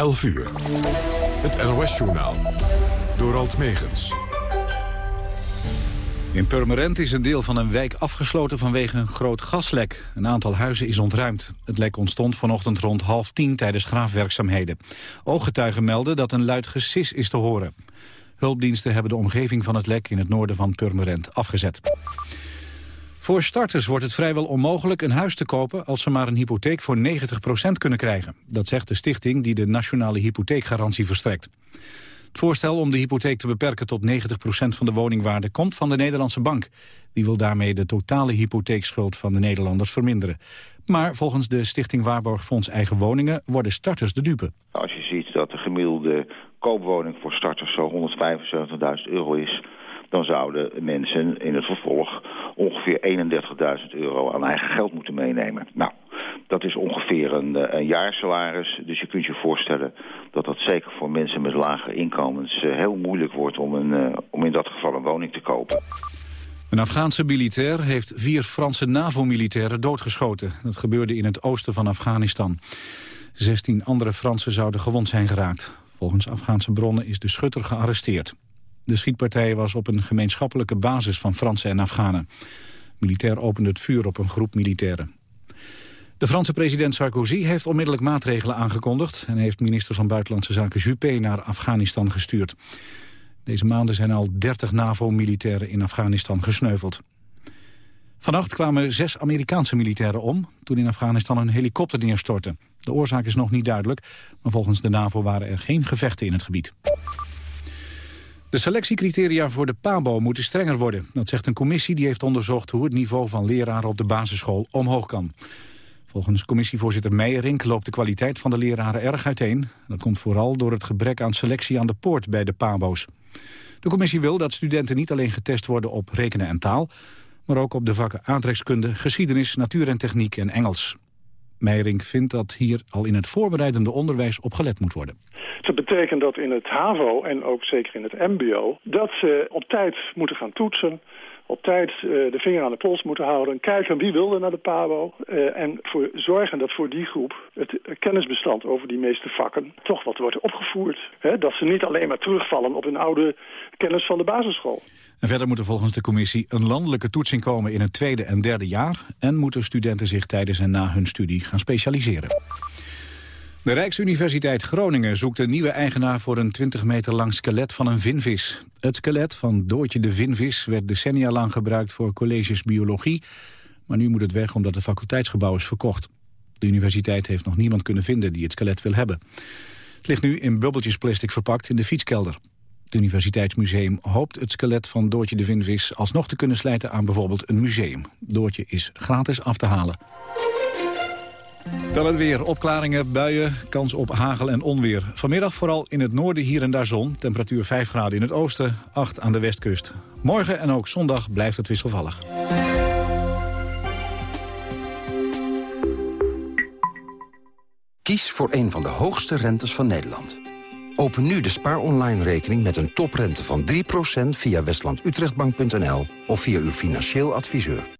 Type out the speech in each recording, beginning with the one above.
11 uur. Het NOS-journaal. Door Alt Megens. In Purmerend is een deel van een wijk afgesloten vanwege een groot gaslek. Een aantal huizen is ontruimd. Het lek ontstond vanochtend rond half tien tijdens graafwerkzaamheden. Ooggetuigen melden dat een luid gesis is te horen. Hulpdiensten hebben de omgeving van het lek in het noorden van Purmerend afgezet. Voor starters wordt het vrijwel onmogelijk een huis te kopen... als ze maar een hypotheek voor 90% kunnen krijgen. Dat zegt de stichting die de nationale hypotheekgarantie verstrekt. Het voorstel om de hypotheek te beperken tot 90% van de woningwaarde... komt van de Nederlandse bank. Die wil daarmee de totale hypotheekschuld van de Nederlanders verminderen. Maar volgens de stichting Waarborgfonds Eigen Woningen... worden starters de dupe. Als je ziet dat de gemiddelde koopwoning voor starters zo 175.000 euro is dan zouden mensen in het vervolg ongeveer 31.000 euro aan eigen geld moeten meenemen. Nou, dat is ongeveer een, eh, een jaarsalaris. Dus je kunt je voorstellen dat dat zeker voor mensen met lage inkomens eh, heel moeilijk wordt om, een, eh, om in dat geval een woning te kopen. Een Afghaanse militair heeft vier Franse NAVO-militairen doodgeschoten. Dat gebeurde in het oosten van Afghanistan. 16 andere Fransen zouden gewond zijn geraakt. Volgens Afghaanse bronnen is de schutter gearresteerd. De schietpartij was op een gemeenschappelijke basis van Fransen en Afghanen. Militair opende het vuur op een groep militairen. De Franse president Sarkozy heeft onmiddellijk maatregelen aangekondigd... en heeft minister van Buitenlandse Zaken Juppé naar Afghanistan gestuurd. Deze maanden zijn al 30 NAVO-militairen in Afghanistan gesneuveld. Vannacht kwamen zes Amerikaanse militairen om... toen in Afghanistan een helikopter neerstortte. De oorzaak is nog niet duidelijk, maar volgens de NAVO waren er geen gevechten in het gebied. De selectiecriteria voor de PABO moeten strenger worden. Dat zegt een commissie die heeft onderzocht hoe het niveau van leraren op de basisschool omhoog kan. Volgens commissievoorzitter Meijerink loopt de kwaliteit van de leraren erg uiteen. Dat komt vooral door het gebrek aan selectie aan de poort bij de PABO's. De commissie wil dat studenten niet alleen getest worden op rekenen en taal... maar ook op de vakken aantrekkskunde, geschiedenis, natuur en techniek en Engels. Meijerink vindt dat hier al in het voorbereidende onderwijs op gelet moet worden. Dat betekent dat in het HAVO en ook zeker in het MBO... dat ze op tijd moeten gaan toetsen op tijd uh, de vinger aan de pols moeten houden. Kijken wie wilde naar de PABO. Uh, en voor zorgen dat voor die groep het kennisbestand over die meeste vakken toch wat wordt opgevoerd. Dat ze niet alleen maar terugvallen op hun oude kennis van de basisschool. En verder moet er volgens de commissie een landelijke toetsing komen in het tweede en derde jaar. En moeten studenten zich tijdens en na hun studie gaan specialiseren. De Rijksuniversiteit Groningen zoekt een nieuwe eigenaar voor een 20 meter lang skelet van een vinvis. Het skelet van Doortje de Vinvis werd decennia lang gebruikt voor colleges biologie. Maar nu moet het weg omdat het faculteitsgebouw is verkocht. De universiteit heeft nog niemand kunnen vinden die het skelet wil hebben. Het ligt nu in bubbeltjesplastic verpakt in de fietskelder. Het Universiteitsmuseum hoopt het skelet van Doortje de Vinvis alsnog te kunnen slijten aan bijvoorbeeld een museum. Doortje is gratis af te halen. Dan het weer. Opklaringen, buien, kans op hagel en onweer. Vanmiddag vooral in het noorden hier en daar zon. Temperatuur 5 graden in het oosten, 8 aan de westkust. Morgen en ook zondag blijft het wisselvallig. Kies voor een van de hoogste rentes van Nederland. Open nu de Spaar Online rekening met een toprente van 3% via westlandutrechtbank.nl of via uw financieel adviseur.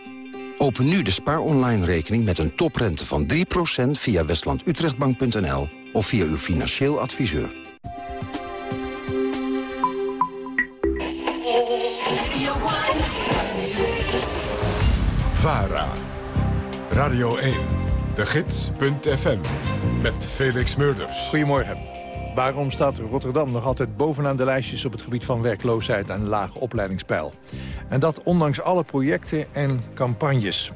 Open nu de Spaar Online rekening met een toprente van 3% via westlandutrechtbank.nl of via uw financieel adviseur. VARA, Radio 1, de gids.fm, met Felix Murders. Goedemorgen. Waarom staat Rotterdam nog altijd bovenaan de lijstjes op het gebied van werkloosheid en laag opleidingspeil? En dat ondanks alle projecten en campagnes.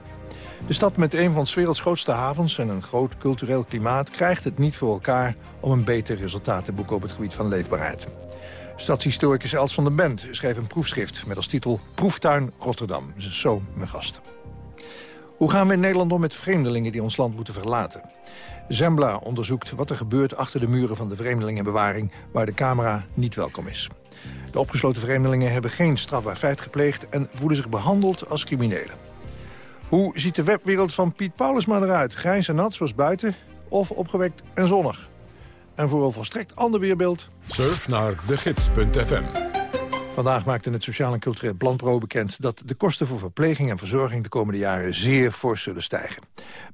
De stad met een van 's werelds grootste havens en een groot cultureel klimaat... krijgt het niet voor elkaar om een beter resultaat te boeken op het gebied van leefbaarheid. Stadshistoricus Els van den Bent schreef een proefschrift met als titel Proeftuin Rotterdam. Zo mijn gast. Hoe gaan we in Nederland om met vreemdelingen die ons land moeten verlaten? Zembla onderzoekt wat er gebeurt achter de muren van de vreemdelingenbewaring... waar de camera niet welkom is. De opgesloten vreemdelingen hebben geen strafbaar feit gepleegd... en voelen zich behandeld als criminelen. Hoe ziet de webwereld van Piet Paulusma eruit? Grijs en nat, zoals buiten, of opgewekt en zonnig? En voor een volstrekt ander weerbeeld... Surf naar degids.fm Vandaag maakte het Sociaal en Cultureel Planbureau bekend... dat de kosten voor verpleging en verzorging de komende jaren zeer fors zullen stijgen.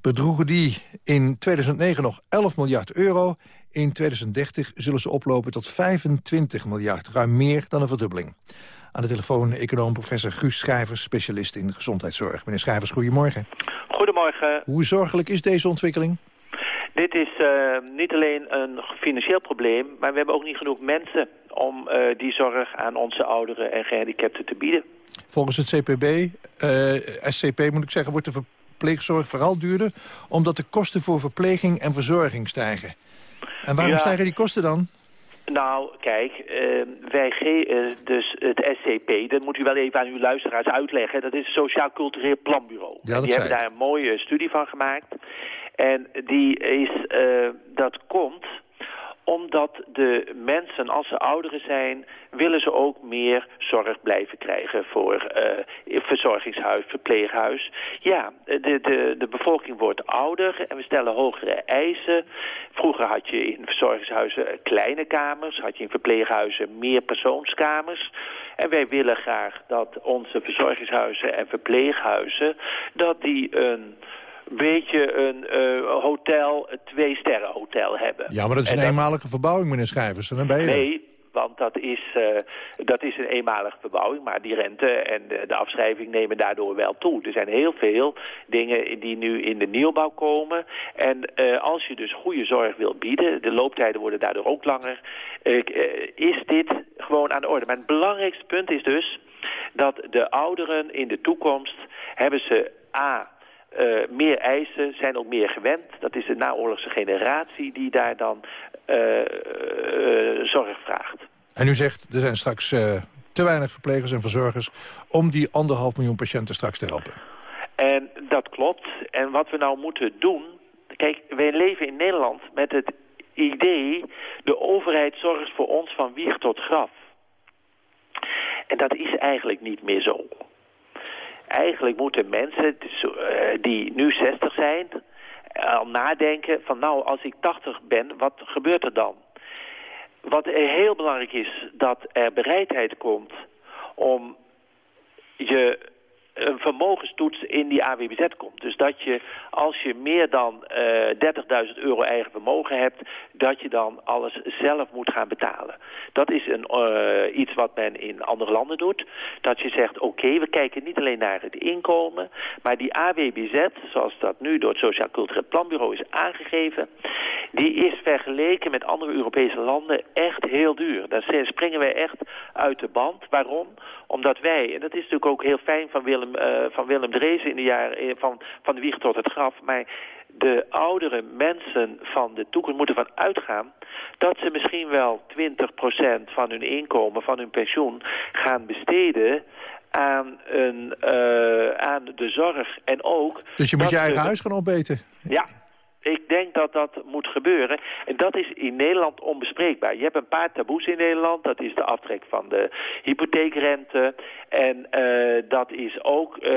Bedroegen die in 2009 nog 11 miljard euro... in 2030 zullen ze oplopen tot 25 miljard, ruim meer dan een verdubbeling. Aan de telefoon econoom professor Guus Schrijvers, specialist in gezondheidszorg. Meneer Schrijvers, goedemorgen. Goedemorgen. Hoe zorgelijk is deze ontwikkeling? Dit is uh, niet alleen een financieel probleem, maar we hebben ook niet genoeg mensen om uh, die zorg aan onze ouderen en gehandicapten te bieden. Volgens het CPB, uh, SCP moet ik zeggen, wordt de verpleegzorg vooral duurder... omdat de kosten voor verpleging en verzorging stijgen. En waarom Ja. stijgen die kosten dan? Nou, kijk, eh, wij geven dus het SCP, dat moet u wel even aan uw luisteraars uitleggen. Dat is het Sociaal Cultureel Planbureau. Ja, dat die hebben daar een mooie studie van gemaakt. En die is, eh, dat komt omdat de mensen, als ze ouderen zijn, willen ze ook meer zorg blijven krijgen voor eh, verzorgingshuis, verpleeghuis. Ja, de, de, de bevolking wordt ouder en we stellen hogere eisen. Vroeger had je in verzorgingshuizen kleine kamers, had je in verpleeghuizen meer persoonskamers. En wij willen graag dat onze verzorgingshuizen en verpleeghuizen, dat die een beetje een eh, hotel, een twee-sterren hotel hebben. Ja, maar dat is En een eenmalige verbouwing, meneer Schrijvers. Dan ben je er. Nee, want dat is, eh, dat is een eenmalige verbouwing. Maar die rente en de, de afschrijving nemen daardoor wel toe. Er zijn heel veel dingen die nu in de nieuwbouw komen. En eh, als je dus goede zorg wil bieden, de looptijden worden daardoor ook langer, is dit gewoon aan de orde. Maar het belangrijkste punt is dus dat de ouderen in de toekomst hebben ze A eh, meer eisen, zijn ook meer gewend. Dat is de naoorlogse generatie die daar dan eh, eh, zorg vraagt. En u zegt, er zijn straks te weinig verplegers en verzorgers... om die anderhalf miljoen patiënten straks te helpen. En dat klopt. En wat we nou moeten doen... Kijk, wij leven in Nederland met het idee... de overheid zorgt voor ons van wieg tot graf. En dat is eigenlijk niet meer zo. Eigenlijk moeten mensen eh, die nu 60 zijn... al nadenken van nou, als ik 80 ben, wat gebeurt er dan? Wat er heel belangrijk is, dat er bereidheid komt om je een vermogenstoets in die AWBZ komt. Dus dat je, als je meer dan eh 30.000 euro eigen vermogen hebt... dat je dan alles zelf moet gaan betalen. Dat is een, eh, iets wat men in andere landen doet. Dat je zegt, oké, we kijken niet alleen naar het inkomen... maar die AWBZ, zoals dat nu door het Sociaal Cultureel Planbureau is aangegeven... die is vergeleken met andere Europese landen echt heel duur. Daar springen wij echt uit de band. Waarom? Omdat wij, en dat is natuurlijk ook heel fijn van Willem, eh, van Willem Dreesen in de jaren eh, van, van de wieg tot het graf. Maar de oudere mensen van de toekomst moeten van uitgaan dat ze misschien wel 20% van hun inkomen, van hun pensioen gaan besteden aan, een, eh, aan de zorg. En ook... Dus je moet je eigen de- huis gaan opeten. ja, ik denk dat dat moet gebeuren. En dat is in Nederland onbespreekbaar. Je hebt een paar taboes in Nederland. Dat is de aftrek van de hypotheekrente. En eh, dat is ook eh,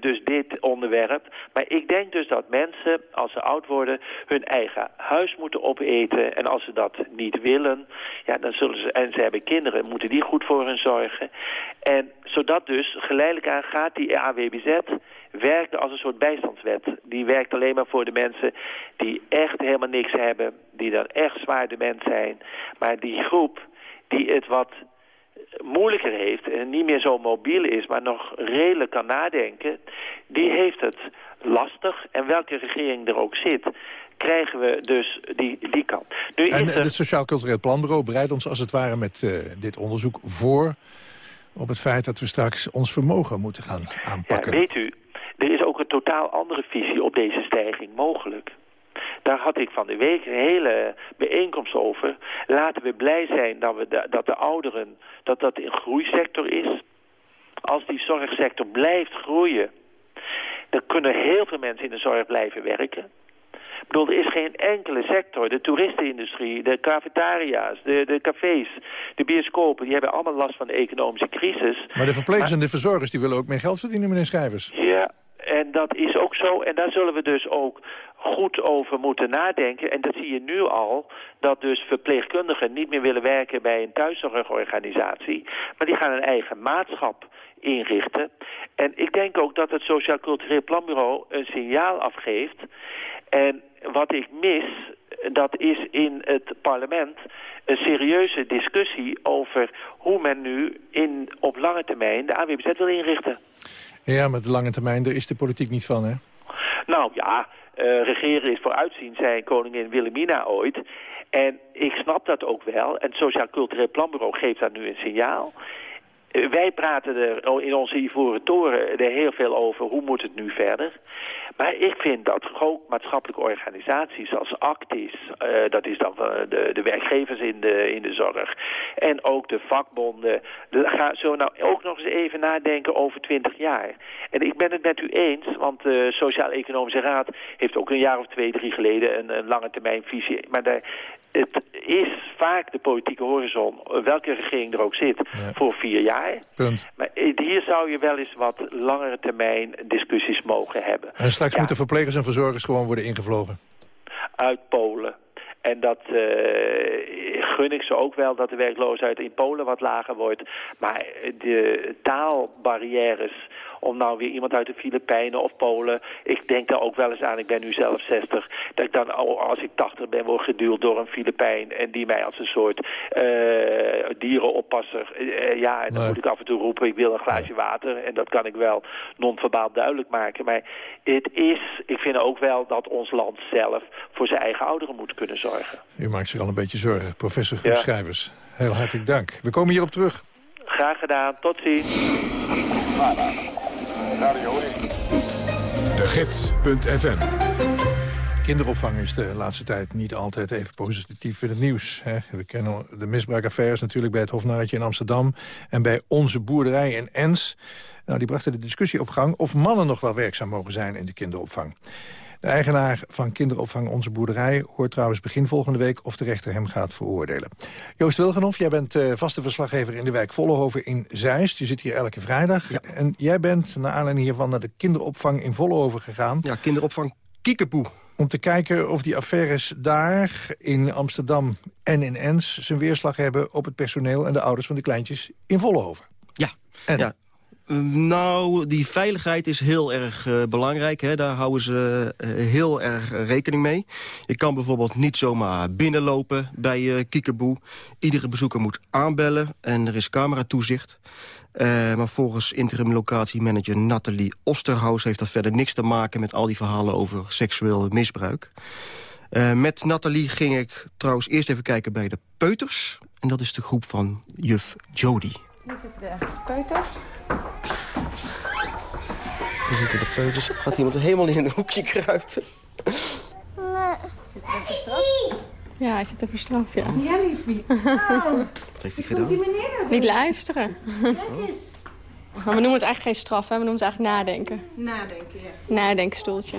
dus dit onderwerp. Maar ik denk dus dat mensen, als ze oud worden... hun eigen huis moeten opeten. En als ze dat niet willen... Ja, dan zullen ze, en ze hebben kinderen, moeten die goed voor hen zorgen. En zodat dus geleidelijk aan gaat die AWBZ werken als een soort bijstandswet. Die werkt alleen maar voor de mensen die echt helemaal niks hebben, die dan echt zwaar dement zijn. Maar die groep die het wat moeilijker heeft en niet meer zo mobiel is, maar nog redelijk kan nadenken, die heeft het lastig. En welke regering er ook zit, krijgen we dus die, die kant. Nu En is er... het Sociaal Cultureel Planbureau bereidt ons als het ware met eh, dit onderzoek voor... op het feit dat we straks ons vermogen moeten gaan Ja, aanpakken. weet u, er is ook een totaal andere visie op deze stijging mogelijk. Daar had ik van de week een hele bijeenkomst over. Laten we blij zijn dat, we de, dat de ouderen, dat dat een groeisector is. Als die zorgsector blijft groeien, dan kunnen heel veel mensen in de zorg blijven werken. Ik bedoel, er is geen enkele sector, de toeristenindustrie, de cafetaria's, de, de cafés, de bioscopen, die hebben allemaal last van de economische crisis. Maar de verplegers en de verzorgers die willen ook meer geld verdienen, meneer Schrijvers. Ja, en dat is ook zo. En daar zullen we dus ook goed over moeten nadenken. En dat zie je nu al, dat dus verpleegkundigen niet meer willen werken bij een thuiszorgorganisatie. Maar die gaan een eigen maatschap inrichten. En ik denk ook dat het Sociaal Cultureel Planbureau een signaal afgeeft. En wat ik mis, dat is in het parlement een serieuze discussie over hoe men nu in, op lange termijn de AWBZ wil inrichten. Ja, met de lange termijn, daar is de politiek niet van, hè? Nou ja, uh, regeren is vooruitzien, zei koningin Wilhelmina ooit. En ik snap dat ook wel. En het Sociaal Cultureel Planbureau geeft daar nu een signaal. Uh, wij praten er in onze Ivoren Toren er heel veel over. Hoe moet het nu verder? Maar ik vind dat ook maatschappelijke organisaties als Actis... Uh, dat is dan de, de werkgevers in de, in de zorg... en ook de vakbonden... De, ga zo nou ook nog eens even nadenken over 20 jaar. En ik ben het met u eens, want de Sociaal-Economische Raad... heeft ook een jaar of twee, drie geleden een, een lange termijn visie. Maar daar, het is vaak de politieke horizon, welke regering er ook zit, ja. voor vier jaar. Punt. Maar hier zou je wel eens wat langere termijn discussies mogen hebben. En straks ja. moeten verplegers en verzorgers gewoon worden ingevlogen? Uit Polen. En dat uh, gun ik ze ook wel, dat de werkloosheid in Polen wat lager wordt. Maar de taalbarrières om nou weer iemand uit de Filipijnen of Polen... ik denk daar ook wel eens aan, ik ben nu zelf 60... dat ik dan als ik 80 ben word geduwd door een Filipijn... en die mij als een soort uh, dierenoppasser... Uh, ja, en dan nee. moet ik af en toe roepen, ik wil een glaasje water... en dat kan ik wel non-verbaal duidelijk maken. Maar het is, ik vind ook wel dat ons land zelf... voor zijn eigen ouderen moet kunnen zorgen. U maakt zich al een beetje zorgen, professor ja. Schrijvers. Heel hartelijk dank. We komen hierop terug. Graag gedaan. Tot ziens. De Gids.fm Kinderopvang is de laatste tijd niet altijd even positief in het nieuws. Hè. We kennen de misbruikaffaires natuurlijk bij het Hofnarretje in Amsterdam... en bij Onze Boerderij in Ens. Nou, die brachten de discussie op gang of mannen nog wel werkzaam mogen zijn in de kinderopvang. De eigenaar van kinderopvang Onze Boerderij hoort trouwens begin volgende week of de rechter hem gaat veroordelen. Joost Wilgenhoff, jij bent uh, vaste verslaggever in de wijk Vollenhoven in Zeist. Je zit hier elke vrijdag. Ja. En jij bent naar aanleiding hiervan naar de kinderopvang in Vollenhoven gegaan. Ja, kinderopvang Kiekeboe. Om te kijken of die affaires daar in Amsterdam en in Ens zijn weerslag hebben op het personeel en de ouders van de kleintjes in Vollenhoven. Ja, en? ja. Nou, die veiligheid is heel erg uh, belangrijk. Hè. Daar houden ze uh, heel erg rekening mee. Je kan bijvoorbeeld niet zomaar binnenlopen bij uh, Kiekeboe. Iedere bezoeker moet aanbellen en er is cameratoezicht. maar volgens interim locatiemanager Nathalie Osterhaus... heeft dat verder niks te maken met al die verhalen over seksueel misbruik. met Nathalie ging ik trouwens eerst even kijken bij de peuters. En dat is de groep van juf Jody. Hier zitten de peuters. Hier zitten de peuters. Gaat iemand er helemaal in een hoekje kruipen? Nee. Zit er even straf? Ja, hij zit even straf, ja. Ja, liefie. Oh. Wat heeft hij gedaan? Die meneer Niet luisteren. Kijk eens. Maar we noemen het eigenlijk geen straf, hè? we noemen het eigenlijk nadenken. Nadenken, ja. Nadenkstoeltje.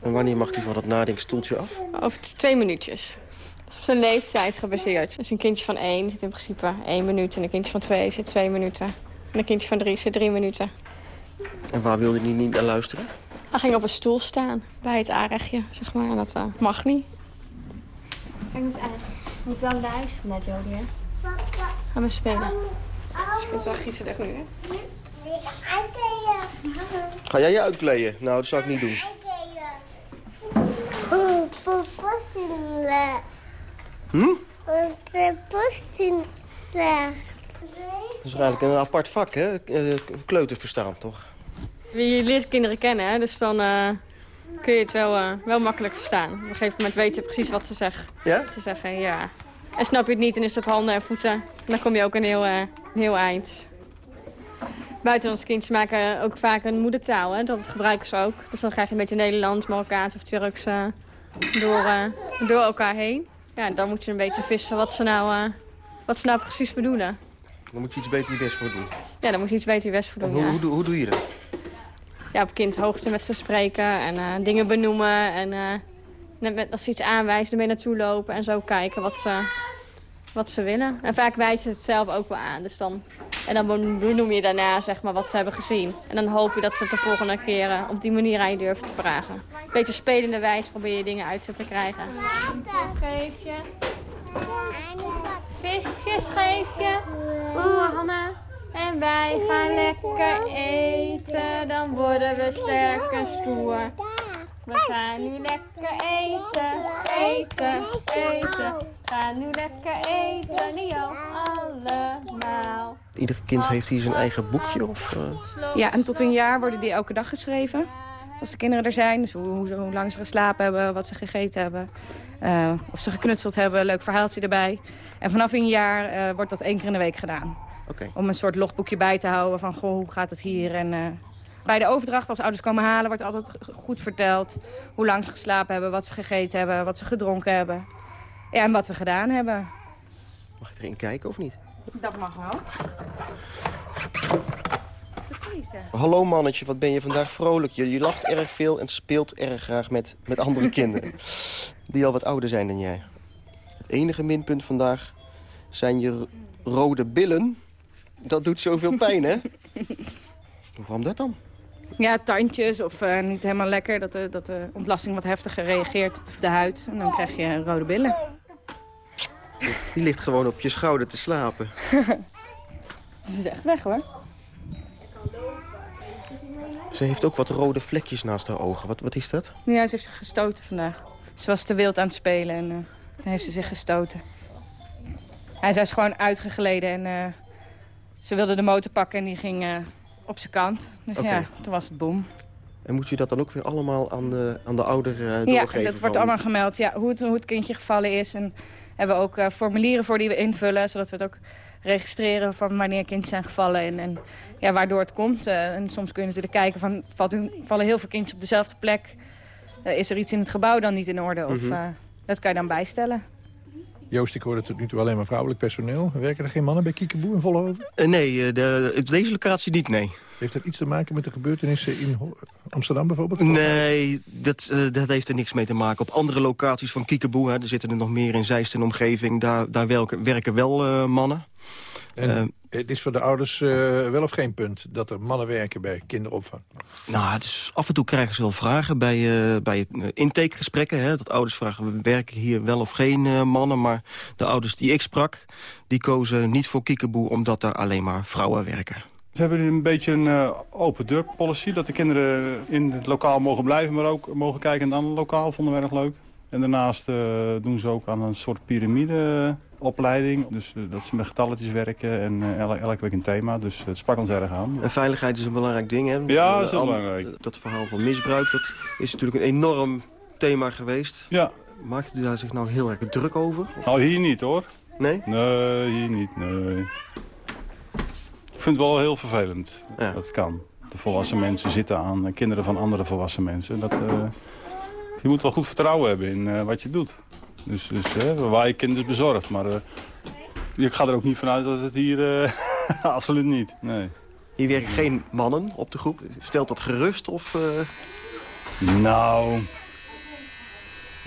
En wanneer mag hij van dat nadenkstoeltje af? Over twee minuutjes. Dat is op zijn leeftijd gebaseerd. Dus een kindje van één zit in principe één minuut. En een kindje van twee zit twee minuten. En een kindje van drie zit drie minuten. En waar wilde hij niet naar luisteren? Hij ging op een stoel staan bij het aanrechtje, zeg maar. En dat uh, mag niet. Kijk eens aan. Je moet wel luisteren naar Jodie, hè? Gaan we spelen. Dus je kunt wel nu, hè? Ga jij je uitkleden? Nou, dat zou ik niet doen. Hm? Dat is eigenlijk een apart vak, hè? Kleuter verstaan, toch? Je leert kinderen kennen, hè? dus dan uh, kun je het wel, uh, wel makkelijk verstaan. Op een gegeven moment weet je precies wat ze zeggen. Ja? Ze zeggen, ja. En snap je het niet, dan is het op handen en voeten. Dan kom je ook een heel, uh, een heel eind. Buitenlandse kindjes maken ook vaak een moedertaal, hè? dat gebruiken ze ook. Dus dan krijg je een beetje Nederlands, Marokkaans of Turks door, door elkaar heen. Ja, dan moet je een beetje vissen wat ze nou, wat ze nou precies bedoelen. Dan moet je iets beter je best voor doen. Ja, dan moet je iets beter je best voor doen, hoe, ja. hoe, hoe, doe je dat? Ja, op kindhoogte met ze spreken en uh, dingen benoemen. En uh, Net met, als ze iets aanwijzen, ermee naartoe lopen en zo kijken wat ze, wat ze willen. En vaak wijzen ze het zelf ook wel aan. Dus dan, en dan benoem je daarna zeg maar, wat ze hebben gezien. En dan hoop je dat ze het de volgende keer eh, op die manier aan je durven te vragen. Een beetje spelende wijze probeer je dingen uit ze te krijgen. Geef je. Visjes geef je. Oeh, Hanna. En wij gaan lekker eten, dan worden we sterk en stoer. We gaan nu lekker eten, eten, eten. We gaan nu lekker eten, Nio, allemaal. Ieder kind heeft hier zijn eigen boekje? Of, uh... Ja, en tot een jaar worden die elke dag geschreven. Als de kinderen er zijn, dus hoe, hoe, hoe lang ze geslapen hebben, wat ze gegeten hebben. Uh, of ze geknutseld hebben, leuk verhaaltje erbij. En vanaf een jaar uh, wordt dat één keer in de week gedaan. Okay. Om een soort logboekje bij te houden van goh, hoe gaat het hier. En, uh, bij de overdracht, als ouders komen halen, wordt altijd goed verteld... hoe lang ze geslapen hebben, wat ze gegeten hebben, wat ze gedronken hebben. Ja, en wat we gedaan hebben. Mag ik erin kijken of niet? Dat mag wel. Hallo mannetje, wat ben je vandaag vrolijk. Je, je lacht erg veel en speelt erg graag met, met andere kinderen. Die al wat ouder zijn dan jij. Het enige minpunt vandaag zijn je rode billen. Dat doet zoveel pijn, hè? Waarom dat dan? Ja, tandjes of uh, niet helemaal lekker. Dat de, dat de ontlasting wat heftiger reageert op de huid. En dan krijg je rode billen. Die ligt gewoon op je schouder te slapen. Het is echt weg, hoor. Ze heeft ook wat rode vlekjes naast haar ogen. Wat, wat is dat? Ja, ze heeft zich gestoten vandaag. Ze was te wild aan het spelen en uh, dan heeft ze zich gestoten. Hij is gewoon uitgegleden en uh, ze wilde de motor pakken en die ging uh, op zijn kant. Dus okay. ja, toen was het boom. En moet je dat dan ook weer allemaal aan de, aan de ouder doorgeven? Ja, dat van... wordt allemaal gemeld. Ja, hoe, het, hoe het kindje gevallen is. En hebben we ook formulieren voor die we invullen. Zodat we het ook registreren van wanneer kindjes zijn gevallen. En, en ja, waardoor het komt. en soms kun je natuurlijk kijken van valt, vallen heel veel kindjes op dezelfde plek. is er iets in het gebouw dan niet in orde? Of mm -hmm. dat kan je dan bijstellen. Joost, ik hoorde tot nu toe alleen maar vrouwelijk personeel. Werken er geen mannen bij Kiekeboe in Vollenhoven? Uh, nee, de, op deze locatie niet, nee. Heeft dat iets te maken met de gebeurtenissen in Amsterdam bijvoorbeeld? Nee, dat, uh, dat heeft er niks mee te maken. Op andere locaties van Kiekeboe, hè, er zitten er nog meer in Zeist en omgeving... daar, daar werken, werken wel uh, mannen. En het is voor de ouders uh, wel of geen punt dat er mannen werken bij kinderopvang? Nou, het is, af en toe krijgen ze wel vragen bij, uh, bij intakegesprekken. Hè, dat ouders vragen, we werken hier wel of geen uh, mannen. Maar de ouders die ik sprak, die kozen niet voor Kiekeboe... omdat er alleen maar vrouwen werken. Ze hebben een beetje een uh, open deur policy. Dat de kinderen in het lokaal mogen blijven, maar ook mogen kijken in een ander lokaal. Vonden we erg leuk. En daarnaast uh, doen ze ook aan een soort piramideopleiding. Dus uh, dat ze met getalletjes werken en uh, elke, week een thema. Dus het sprak ons erg aan. En veiligheid is een belangrijk ding, hè? Ja, dat is heel belangrijk. Dat verhaal van misbruik, dat is natuurlijk een enorm thema geweest. Ja. Maakt u daar zich nou heel erg druk over? Of? Nou, hier niet, hoor. Nee? Nee, hier niet, nee. Ik vind het wel heel vervelend ja. dat het kan. De volwassen mensen zitten aan kinderen van andere volwassen mensen. Dat, je moet wel goed vertrouwen hebben in uh, wat je doet. Dus, dus uh, we waaien kinderen bezorgd. Maar ik ga er ook niet vanuit dat het hier... absoluut niet, nee. Hier werken geen mannen op de groep. Stelt dat gerust of... Nou...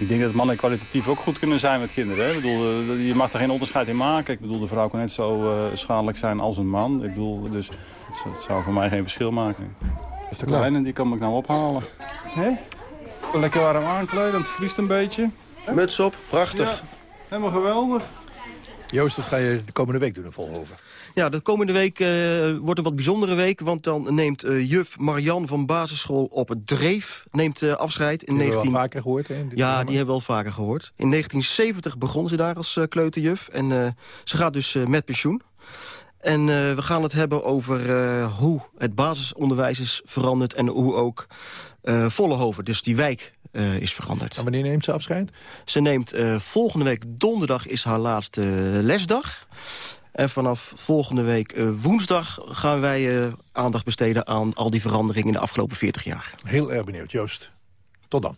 Ik denk dat mannen kwalitatief ook goed kunnen zijn met kinderen. Hè? Ik bedoel, je mag er geen onderscheid in maken. Ik bedoel, de vrouw kan net zo uh, schadelijk zijn als een man. Ik bedoel, dus het zou voor mij geen verschil maken. Dus de kleine, die kan ik nou ophalen. Hè? Lekker warm aankleden, het vriest een beetje. Muts op, prachtig. Ja, helemaal geweldig. Joost, wat ga je de komende week doen in Volhoven? Ja, de komende week uh, wordt een wat bijzondere week... want dan neemt uh, juf Marian van basisschool op het Dreef neemt, uh, afscheid. In die 19... hebben we al vaker gehoord, hè? Ja, programma. die hebben we al vaker gehoord. In 1970 begon ze daar als kleuterjuf. En ze gaat dus met pensioen. En we gaan het hebben over hoe het basisonderwijs is veranderd... en hoe ook Vollenhoven, dus die wijk, uh, is veranderd. En wanneer neemt ze afscheid? Ze neemt uh, volgende week donderdag is haar laatste lesdag. En vanaf volgende week uh, woensdag gaan wij aandacht besteden aan al die veranderingen in de afgelopen 40 jaar. Heel erg benieuwd, Joost. Tot dan.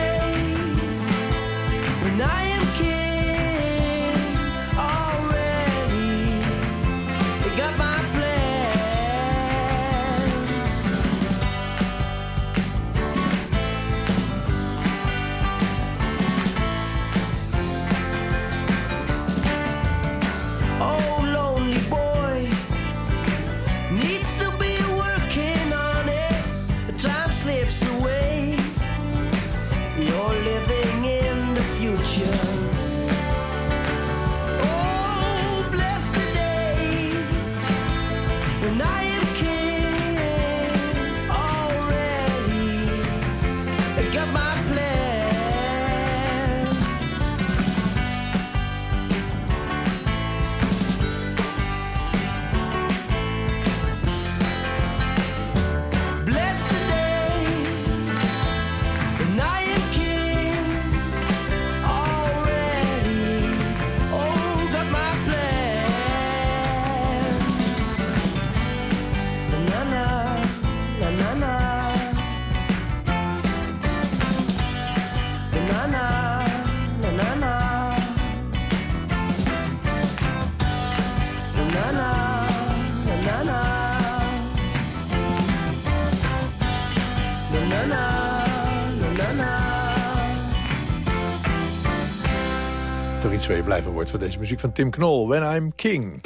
wordt deze muziek van Tim Knol. When I'm King.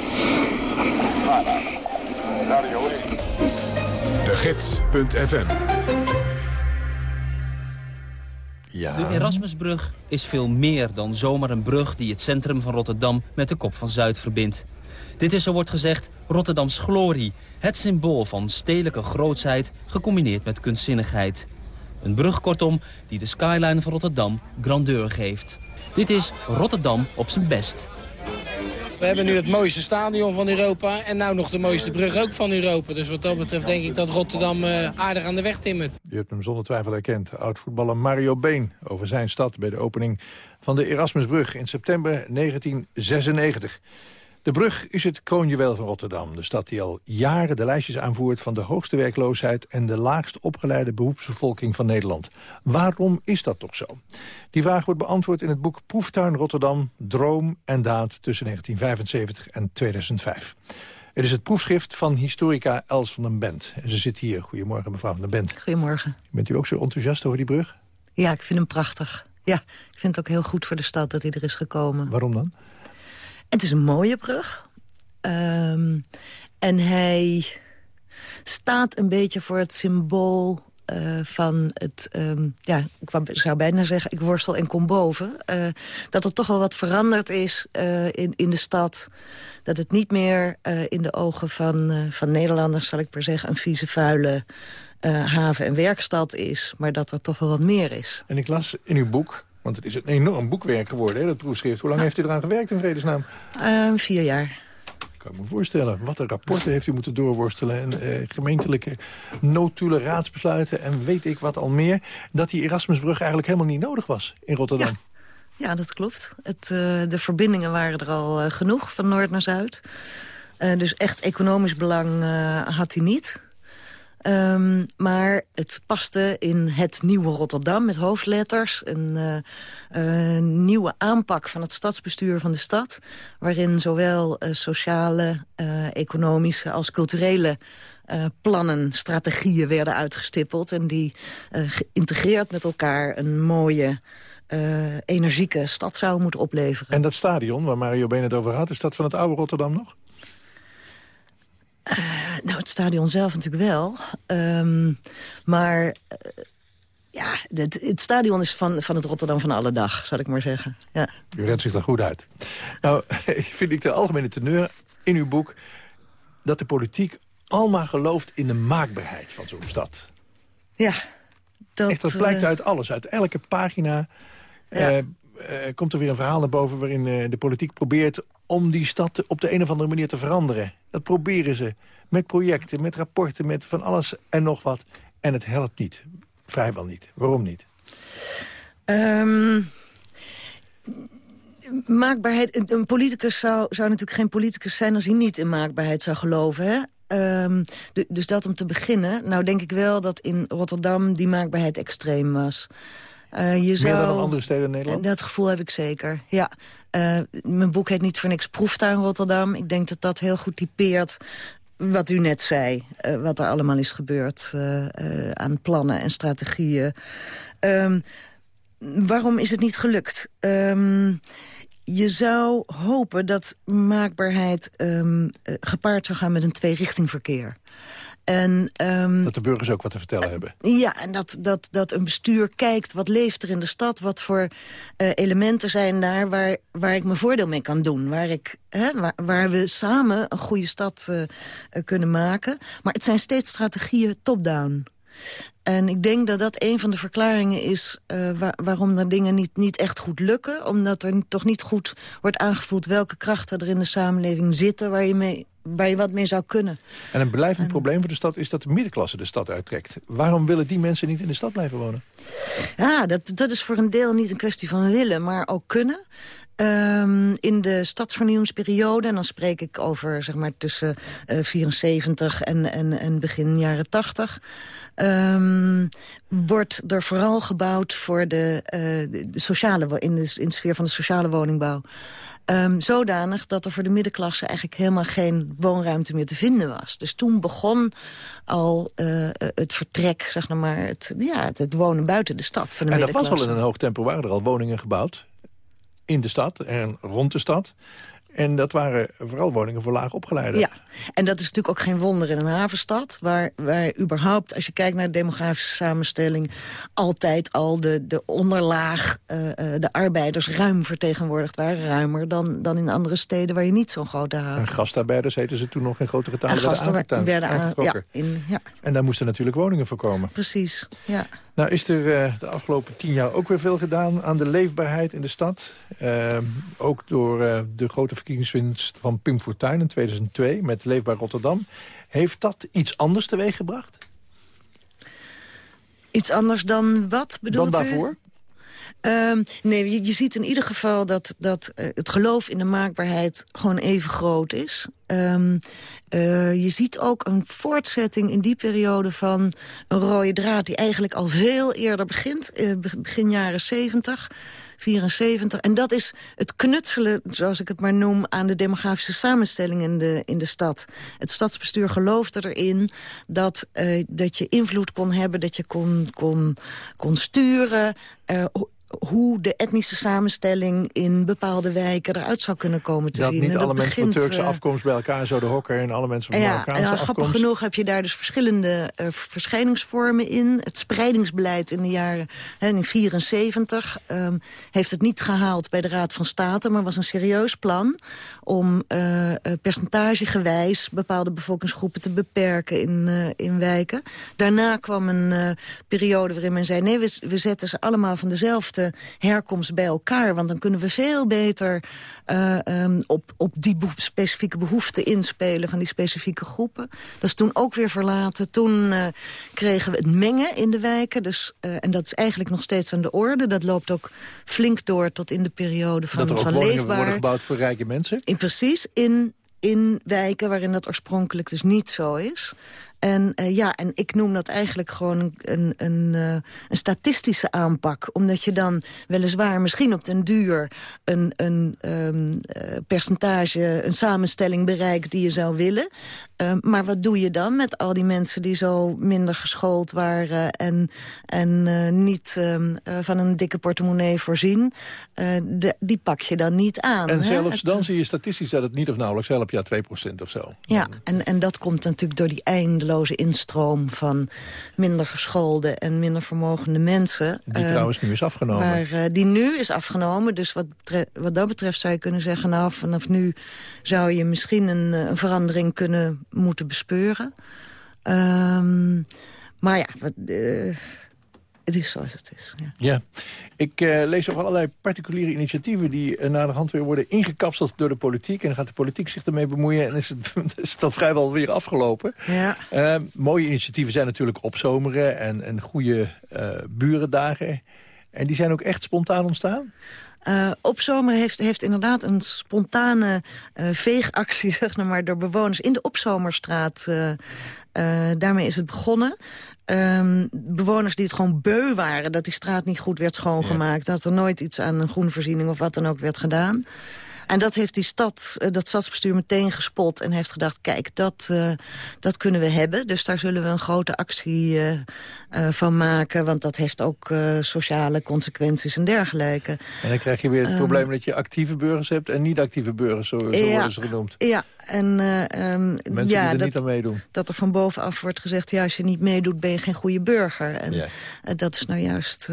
De Gids.fm Ja. De Erasmusbrug is veel meer dan zomaar een brug die het centrum van Rotterdam met de kop van Zuid verbindt. Dit is, zo wordt gezegd, Rotterdams glorie. Het symbool van stedelijke grootsheid gecombineerd met kunstzinnigheid. Een brug, kortom, die de skyline van Rotterdam grandeur geeft. Dit is Rotterdam op zijn best. We hebben nu het mooiste stadion van Europa en nou nog de mooiste brug ook van Europa. Dus wat dat betreft denk ik dat Rotterdam eh, aardig aan de weg timmert. Je hebt hem zonder twijfel herkend. Oud-voetballer Mario Been over zijn stad... bij de opening van de Erasmusbrug in september 1996. De brug is het kroonjuweel van Rotterdam. De stad die al jaren de lijstjes aanvoert van de hoogste werkloosheid... en de laagst opgeleide beroepsbevolking van Nederland. Waarom is dat toch zo? Die vraag wordt beantwoord in het boek Proeftuin Rotterdam... Droom en Daad tussen 1975 en 2005. Het is het proefschrift van historica Els van den Bent. En ze zit hier. Goedemorgen, mevrouw van den Bent. Goedemorgen. Bent u ook zo enthousiast over die brug? Ja, ik vind hem prachtig. Ja, ik vind het ook heel goed voor de stad dat hij er is gekomen. Waarom dan? Het is een mooie brug. Ehm, en hij staat een beetje voor het symbool eh, van het... ehm, ja, ik zou bijna zeggen, ik worstel en kom boven. Eh, dat er toch wel wat veranderd is eh, in, in de stad. Dat het niet meer in de ogen van, van Nederlanders, zal ik maar zeggen... een vieze, vuile haven- en werkstad is. Maar dat er toch wel wat meer is. En ik las in uw boek, want het is een enorm boekwerk geworden, hè, dat proefschrift. Hoe lang heeft u eraan gewerkt in vredesnaam? Eh, vier jaar. kan ik me voorstellen. Wat een rapporten heeft u moeten doorworstelen. En eh, gemeentelijke noodtule raadsbesluiten en weet ik wat al meer. Dat die Erasmusbrug eigenlijk helemaal niet nodig was in Rotterdam. Ja, dat klopt. Het, eh, de verbindingen waren er al eh, genoeg, van noord naar zuid. Dus echt economisch belang had hij niet. Ehm, maar het paste in het nieuwe Rotterdam met hoofdletters. Een eh, eh, nieuwe aanpak van het stadsbestuur van de stad. Waarin zowel eh, sociale, eh, economische als culturele plannen, strategieën werden uitgestippeld. En die geïntegreerd met elkaar een mooie, energieke stad zouden moeten opleveren. En dat stadion waar Mario Been het over had, is dat van het oude Rotterdam nog? Eh, nou, het stadion zelf natuurlijk wel. Ehm, maar eh, ja, het, het stadion is van, van het Rotterdam van alle dag, zal ik maar zeggen. Ja. U redt zich er goed uit. Nou, vind ik de algemene teneur in uw boek... dat de politiek allemaal gelooft in de maakbaarheid van zo'n stad. Ja, dat, Echt, dat blijkt eh, uit alles. Uit elke pagina komt er weer een verhaal naar boven... waarin de politiek probeert om die stad op de een of andere manier te veranderen. Dat proberen ze. Met projecten, met rapporten, met van alles en nog wat. En het helpt niet. Vrijwel niet. Waarom niet? Ehm, Maakbaarheid, een- politicus zou, zou natuurlijk geen politicus zijn... als hij niet in maakbaarheid zou geloven, hè? Ehm, du- dus dat om te beginnen. Nou denk ik wel dat in Rotterdam die maakbaarheid extreem was. Eh, je zou, Meer dan in andere steden in Nederland? Dat gevoel heb ik zeker, ja. Eh, mijn boek heet niet voor niks Proeftuin Rotterdam. Ik denk dat dat heel goed typeert wat u net zei. eh, wat er allemaal is gebeurd aan plannen en strategieën. Ehm, waarom is het niet gelukt? Ehm, je zou hopen dat maakbaarheid ehm, eh, gepaard zou gaan met een tweerichtingverkeer. En, ehm, Dat de burgers ook wat te vertellen hebben. ja, en dat, dat, dat een bestuur kijkt wat leeft er in de stad... wat voor eh, elementen zijn daar waar, waar ik mijn voordeel mee kan doen. Waar, ik, hè, waar, waar we samen een goede stad eh, eh, kunnen maken. Maar het zijn steeds strategieën top-down. En ik denk dat dat een van de verklaringen is eh, waar- waarom er dingen niet, niet echt goed lukken. Omdat er toch niet goed wordt aangevoeld welke krachten er in de samenleving zitten... waar je, mee, waar je wat mee zou kunnen. En een blijvend probleem voor de stad is dat de middenklasse de stad uittrekt. Waarom willen die mensen niet in de stad blijven wonen? Ja, dat, dat is voor een deel niet een kwestie van willen, maar ook kunnen. Ehm, in de stadsvernieuwingsperiode, en dan spreek ik over zeg maar, tussen eh 74 en, en, en begin jaren 80... ehm, wordt er vooral gebouwd voor de, eh, de, sociale, in, de, in de sfeer van de sociale woningbouw. Ehm, zodanig dat er voor de middenklasse eigenlijk helemaal geen woonruimte meer te vinden was. Dus toen begon al eh, het vertrek, zeg maar, het, ja, het, het wonen buiten de stad van de En dat was middenklasse. al in een hoog tempo, waren er al woningen gebouwd. In de stad en rond de stad. En dat waren vooral woningen voor laag opgeleiden. Ja, en dat is natuurlijk ook geen wonder in een havenstad... waar, waar überhaupt, als je kijkt naar de demografische samenstelling... altijd al de, de onderlaag, eh, eh, de arbeiders ruim vertegenwoordigd waren. Ruimer dan, dan in andere steden waar je niet zo'n grote haven En gastarbeiders heten ze toen nog in grote getalen. En werden ja, aangetrokken. in, ja, En daar moesten natuurlijk woningen voor komen. precies. Ja. Nou is er eh, de afgelopen tien jaar ook weer veel gedaan aan de leefbaarheid in de stad. Eh, ook door eh, de grote verkiezingswinst van Pim Fortuyn in 2002 met Leefbaar Rotterdam. Heeft dat iets anders teweeggebracht Iets anders dan wat bedoelt dan u? daarvoor? Ehm, nee, je, ziet in ieder geval dat, dat eh, het geloof in de maakbaarheid gewoon even groot is. Ehm, eh, je ziet ook een voortzetting in die periode van een rode draad... die eigenlijk al veel eerder begint, eh, be- begin jaren 70... 74. En dat is het knutselen, zoals ik het maar noem... aan de demografische samenstelling in de, in de stad. Het stadsbestuur geloofde erin dat, dat je invloed kon hebben... dat je kon, kon, kon sturen... ho- hoe de etnische samenstelling in bepaalde wijken eruit zou kunnen komen te Dat zien. niet En alle mensen van Turkse eh, afkomst bij elkaar zouden hokken... en alle mensen van ja, Marokkaanse en afkomst. grappig genoeg heb je daar dus verschillende eh, verschijningsvormen in. Het spreidingsbeleid in de jaren hè, in 74 ehm, heeft het niet gehaald bij de Raad van State... maar was een serieus plan om eh, percentagegewijs bepaalde bevolkingsgroepen te beperken in, in wijken. Daarna kwam een periode waarin men zei... nee, we, we zetten ze allemaal van dezelfde herkomst bij elkaar... want dan kunnen we veel beter eh, ehm, op, op die specifieke behoeften inspelen... van die specifieke groepen. Dat is toen ook weer verlaten. Toen eh, kregen we het mengen in de wijken. Dus, eh, en dat is eigenlijk nog steeds aan de orde. Dat loopt ook flink door tot in de periode van, dat er ook van leefbaar. worden gebouwd voor rijke mensen. In, precies, in, in wijken waarin dat oorspronkelijk dus niet zo is. En eh, ja, en ik noem dat eigenlijk gewoon een, een, eh, een statistische aanpak. Omdat je dan weliswaar misschien op den duur een, een ehm, eh, percentage, een samenstelling bereikt die je zou willen. Ehm, maar wat doe je dan met al die mensen die zo minder geschoold waren... en, en niet ehm, eh, van een dikke portemonnee voorzien? De, die pak je dan niet aan. En hè? zelfs Het- dan zie je statistisch dat het niet of nauwelijks helpt. Ja, 2% of zo. ja, en, en dat komt natuurlijk door die eindeloze instroom van minder geschoolde en minder vermogende mensen. Die Eh, trouwens nu is afgenomen. Maar eh, die nu is afgenomen. Dus wat, wat dat betreft zou je kunnen zeggen... nou, vanaf nu zou je misschien een, eh, een verandering kunnen moeten bespeuren. Ehm, maar ja, wat, het is zoals het is. Ja. Ja, ik eh, lees over allerlei particuliere initiatieven... die uh, na de hand weer worden ingekapseld door de politiek. En dan gaat de politiek zich ermee bemoeien... en is het, is dat vrijwel weer afgelopen. Ja. Eh, mooie initiatieven zijn natuurlijk opzomeren... en, en goede eh, burendagen. En die zijn ook echt spontaan ontstaan? Uh, Opzomer heeft, heeft inderdaad een spontane uh, veegactie zeg maar, door bewoners in de Opzomerstraat. Uh, daarmee is het begonnen. Um, bewoners die het gewoon beu waren dat die straat niet goed werd schoongemaakt. Ja. Dat er nooit iets aan een groenvoorziening of wat dan ook werd gedaan. En dat heeft die stad, eh, dat stadsbestuur meteen gespot en heeft gedacht... kijk, dat, uh, dat kunnen we hebben. Dus daar zullen we een grote actie uh, uh, van maken. Want dat heeft ook sociale consequenties en dergelijke. En dan krijg je weer het um, probleem dat je actieve burgers hebt... en niet-actieve burgers, zo, zo ja, worden ze genoemd. Ja, en um, Mensen ja, die er dat, niet aan meedoen. Dat er van bovenaf wordt gezegd... ja, als je niet meedoet, ben je geen goede burger. En ja. dat is nou juist...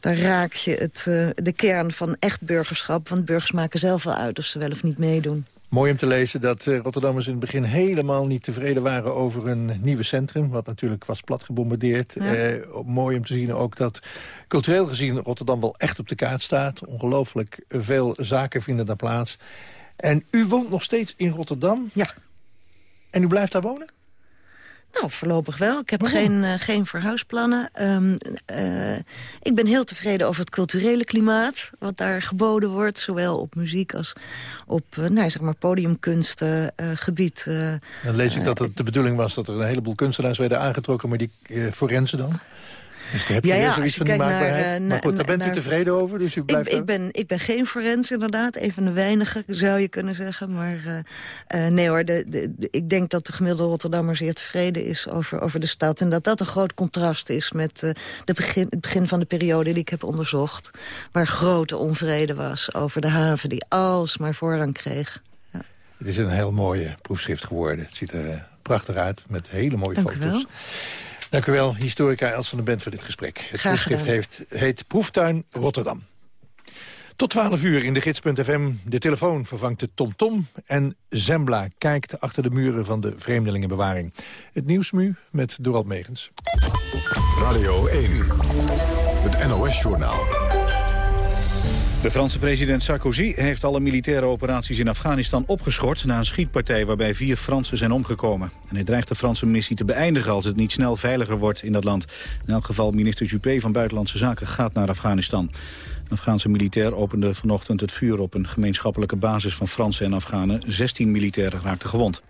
daar raak je het, de kern van echt burgerschap. Want burgers maken zelf wel uit of ze wel of niet meedoen. Mooi om te lezen dat uh, Rotterdammers in het begin helemaal niet tevreden waren over een nieuwe centrum. Wat natuurlijk was plat gebombardeerd. Ja. Uh, mooi om te zien ook dat cultureel gezien Rotterdam wel echt op de kaart staat. Ongelooflijk veel zaken vinden daar plaats. En u woont nog steeds in Rotterdam? Ja. En u blijft daar wonen? Nou, voorlopig wel. Ik heb geen, uh, geen verhuisplannen. Um, uh, ik ben heel tevreden over het culturele klimaat... wat daar geboden wordt, zowel op muziek als op uh, nou, zeg maar podiumkunstengebied. dan lees ik dat het de bedoeling was dat er een heleboel kunstenaars werden aangetrokken... maar die forensen dan? Dus heb je ja, ja, zoiets van die maakbaarheid. Naar, maar goed, daar bent naar, u tevreden over, dus u blijft... Ik, ik, ben, ik ben geen forens inderdaad, een van de weinigen zou je kunnen zeggen. Maar uh, uh, nee hoor, de, de, de, ik denk dat de gemiddelde Rotterdammer zeer tevreden is over, over de stad. En dat dat een groot contrast is met uh, de begin, het begin van de periode die ik heb onderzocht. Waar grote onvrede was over de haven die alsmaar voorrang kreeg. Ja. Het is een heel mooie proefschrift geworden. Het ziet er prachtig uit, met hele mooie Dank foto's. Dank u wel, historica Els van den Bent, voor dit gesprek. Het proefschrift heeft, heet Proeftuin Rotterdam. Tot 12 uur in de gids.fm. De telefoon vervangt de TomTom. -tom en Zembla kijkt achter de muren van de vreemdelingenbewaring. Het nieuwsmu met Dorald Megens. Radio 1, het NOS-journaal. De Franse president Sarkozy heeft alle militaire operaties in Afghanistan opgeschort... na een schietpartij waarbij vier Fransen zijn omgekomen. En hij dreigt de Franse missie te beëindigen als het niet snel veiliger wordt in dat land. In elk geval minister Juppé van Buitenlandse Zaken gaat naar Afghanistan. Een Afghaanse militair opende vanochtend het vuur op een gemeenschappelijke basis van Fransen en Afghanen. 16 militairen raakten gewond.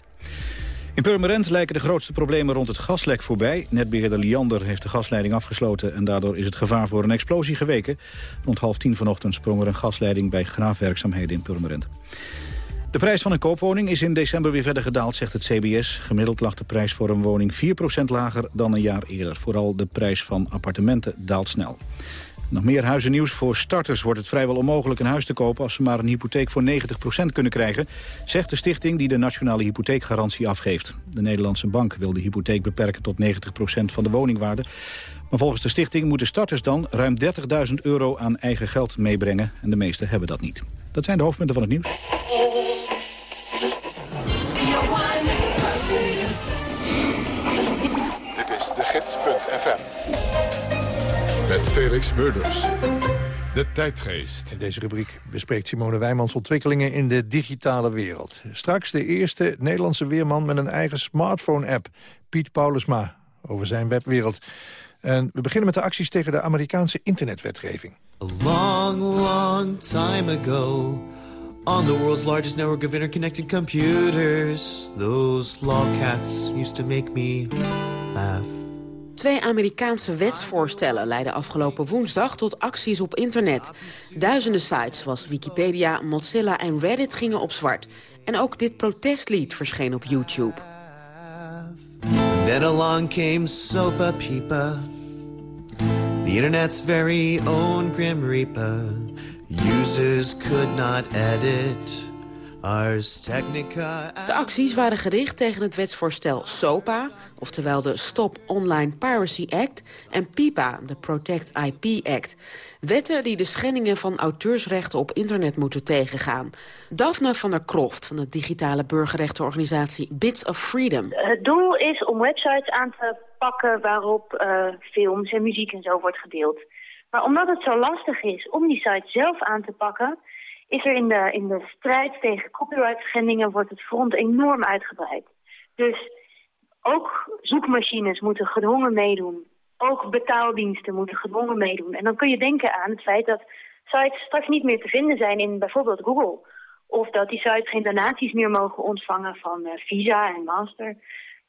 In Purmerend lijken de grootste problemen rond het gaslek voorbij. Netbeheerder Liander heeft de gasleiding afgesloten... en daardoor is het gevaar voor een explosie geweken. Rond half tien vanochtend sprong er een gasleiding... bij graafwerkzaamheden in Purmerend. De prijs van een koopwoning is in december weer verder gedaald, zegt het CBS. Gemiddeld lag de prijs voor een woning 4% lager dan een jaar eerder. Vooral de prijs van appartementen daalt snel. Nog meer huizennieuws. Voor starters wordt het vrijwel onmogelijk een huis te kopen... als ze maar een hypotheek voor 90% kunnen krijgen... zegt de stichting die de nationale hypotheekgarantie afgeeft. De Nederlandse bank wil de hypotheek beperken tot 90% van de woningwaarde. Maar volgens de stichting moeten starters dan ruim 30.000 euro aan eigen geld meebrengen. En de meesten hebben dat niet. Dat zijn de hoofdpunten van het nieuws. Dit is de gids.fm. Met Felix Murders. De tijdgeest. In deze rubriek bespreekt Simone Wijmans ontwikkelingen in de digitale wereld. Straks de eerste Nederlandse weerman met een eigen smartphone-app. Piet Paulusma over zijn webwereld. En we beginnen met de acties tegen de Amerikaanse internetwetgeving. A long, long time ago... On the world's largest network of interconnected computers... Those logcats used to make me laugh. Twee Amerikaanse wetsvoorstellen leidden afgelopen woensdag tot acties op internet. Duizenden sites zoals Wikipedia, Mozilla en Reddit gingen op zwart. En ook dit protestlied verscheen op YouTube. Then along came the internet's very own Grim Reaper. Users could not edit de acties waren gericht tegen het wetsvoorstel SOPA, oftewel de Stop Online Piracy Act, en PIPA, de Protect IP Act. Wetten die de schendingen van auteursrechten op internet moeten tegengaan. Daphne van der Kroft van de digitale burgerrechtenorganisatie Bits of Freedom. Het doel is om websites aan te pakken waarop uh, films en muziek en zo wordt gedeeld. Maar omdat het zo lastig is om die site zelf aan te pakken is er in de, in de strijd tegen copyright wordt het front enorm uitgebreid. Dus ook zoekmachines moeten gedwongen meedoen. Ook betaaldiensten moeten gedwongen meedoen. En dan kun je denken aan het feit dat sites straks niet meer te vinden zijn in bijvoorbeeld Google. Of dat die sites geen donaties meer mogen ontvangen van eh, Visa en Master.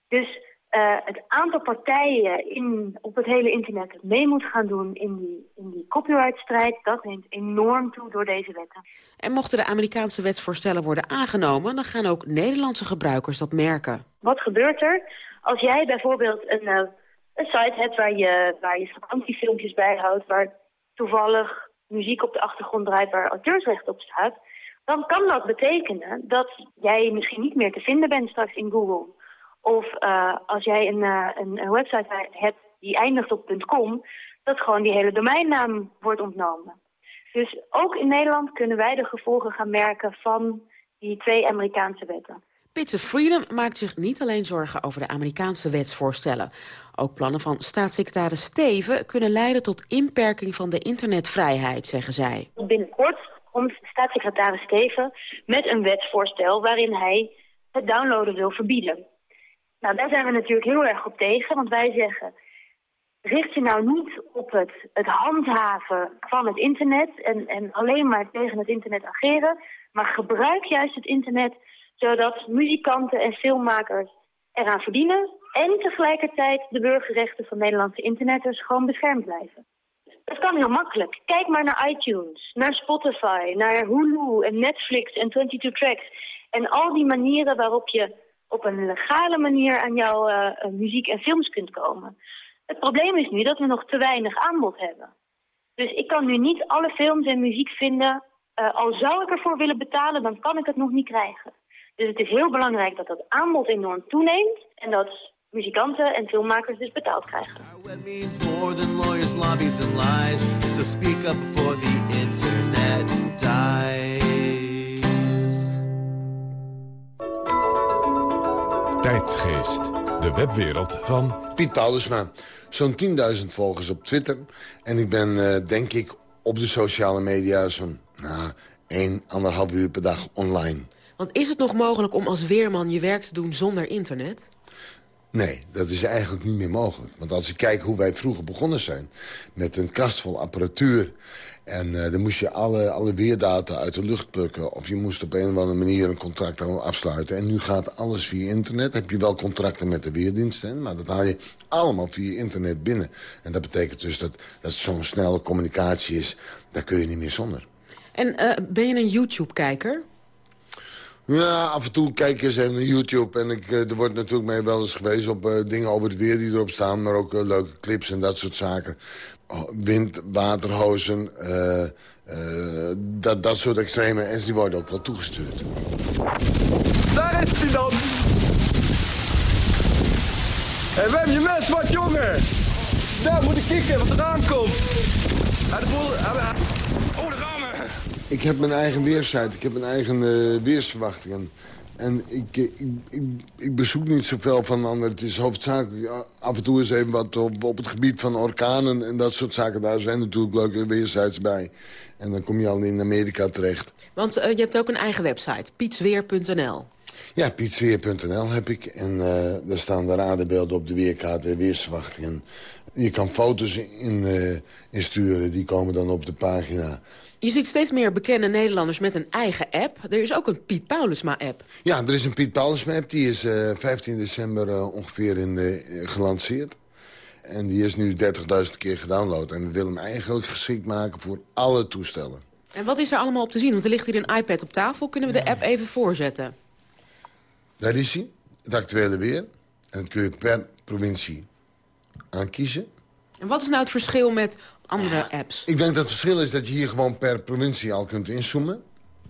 Dus uh, het aantal partijen in, op het hele internet dat mee moet gaan doen in die, in die copyrightstrijd, dat neemt enorm toe door deze wetten. En mochten de Amerikaanse wetsvoorstellen worden aangenomen, dan gaan ook Nederlandse gebruikers dat merken. Wat gebeurt er als jij bijvoorbeeld een, uh, een site hebt waar je, waar je vakantiefilmpjes bijhoudt, waar toevallig muziek op de achtergrond draait waar auteursrecht op staat, dan kan dat betekenen dat jij misschien niet meer te vinden bent straks in Google. Of uh, als jij een, uh, een, website hebt die eindigt op .com, dat gewoon die hele domeinnaam wordt ontnomen. Dus ook in Nederland kunnen wij de gevolgen gaan merken van die twee Amerikaanse wetten. Bits of Freedom maakt zich niet alleen zorgen over de Amerikaanse wetsvoorstellen. Ook plannen van staatssecretaris Steven kunnen leiden tot inperking van de internetvrijheid, zeggen zij. Binnenkort komt staatssecretaris Steven met een wetsvoorstel waarin hij het downloaden wil verbieden. Nou, daar zijn we natuurlijk heel erg op tegen, want wij zeggen... richt je nou niet op het, het handhaven van het internet... En, en alleen maar tegen het internet ageren... maar gebruik juist het internet zodat muzikanten en filmmakers eraan verdienen... en tegelijkertijd de burgerrechten van Nederlandse internetters gewoon beschermd blijven. Dat kan heel makkelijk. Kijk maar naar iTunes, naar Spotify, naar Hulu en Netflix en 22 Tracks... en al die manieren waarop je op een legale manier aan jouw uh, muziek en films kunt komen. Het probleem is nu dat we nog te weinig aanbod hebben. Dus ik kan nu niet alle films en muziek vinden. Uh, al zou ik ervoor willen betalen, dan kan ik het nog niet krijgen. Dus het is heel belangrijk dat dat aanbod enorm toeneemt... en dat muzikanten en filmmakers dus betaald krijgen. Tijdgeest, de webwereld van... Piet Paulusma, zo'n 10.000 volgers op Twitter. En ik ben, uh, denk ik, op de sociale media zo'n nou, 1, anderhalf uur per dag online. Want is het nog mogelijk om als weerman je werk te doen zonder internet? Nee, dat is eigenlijk niet meer mogelijk. Want als ik kijk hoe wij vroeger begonnen zijn... met een kast vol apparatuur... en uh, dan moest je alle, alle weerdata uit de lucht plukken... of je moest op een of andere manier een contract afsluiten. En nu gaat alles via internet. Heb je wel contracten met de weerdiensten... maar dat haal je allemaal via internet binnen. En dat betekent dus dat, dat zo'n snelle communicatie is... daar kun je niet meer zonder. En uh, ben je een YouTube-kijker? Ja, af en toe kijk eens even naar YouTube. En ik, er wordt natuurlijk mee wel eens geweest op uh, dingen over het weer die erop staan. Maar ook uh, leuke clips en dat soort zaken. Oh, wind, waterhozen, dat, dat soort extreme. En die worden ook wel toegestuurd. Daar is hij dan! En we hebben je mes, wat jongen! Daar moet ik kijken wat eraan komt. Hij de. Oh! Ik heb mijn eigen weersite, ik heb mijn eigen uh, weersverwachtingen. En ik, ik, ik, ik, bezoek niet zoveel van anderen. Het is hoofdzakelijk af en toe eens even wat op, op het gebied van orkanen en dat soort zaken. Daar zijn natuurlijk leuke weersites bij. En dan kom je al in Amerika terecht. Want uh, je hebt ook een eigen website, pietsweer.nl. Ja, pietsweer.nl heb ik. En uh, daar staan de radenbeelden op de weerkaart en weersverwachtingen. Je kan foto's in, uh, insturen, die komen dan op de pagina. Je ziet steeds meer bekende Nederlanders met een eigen app. Er is ook een Piet Paulusma-app. Ja, er is een Piet Paulusma-app. Die is uh, 15 december uh, ongeveer in de, gelanceerd. En die is nu 30.000 keer gedownload. En we willen hem eigenlijk geschikt maken voor alle toestellen. En wat is er allemaal op te zien? Want er ligt hier een iPad op tafel. Kunnen we de app even voorzetten? Daar is hij. Het actuele weer. En dat kun je per provincie aankiezen. En wat is nou het verschil met andere apps? Ik denk dat het verschil is dat je hier gewoon per provincie al kunt inzoomen.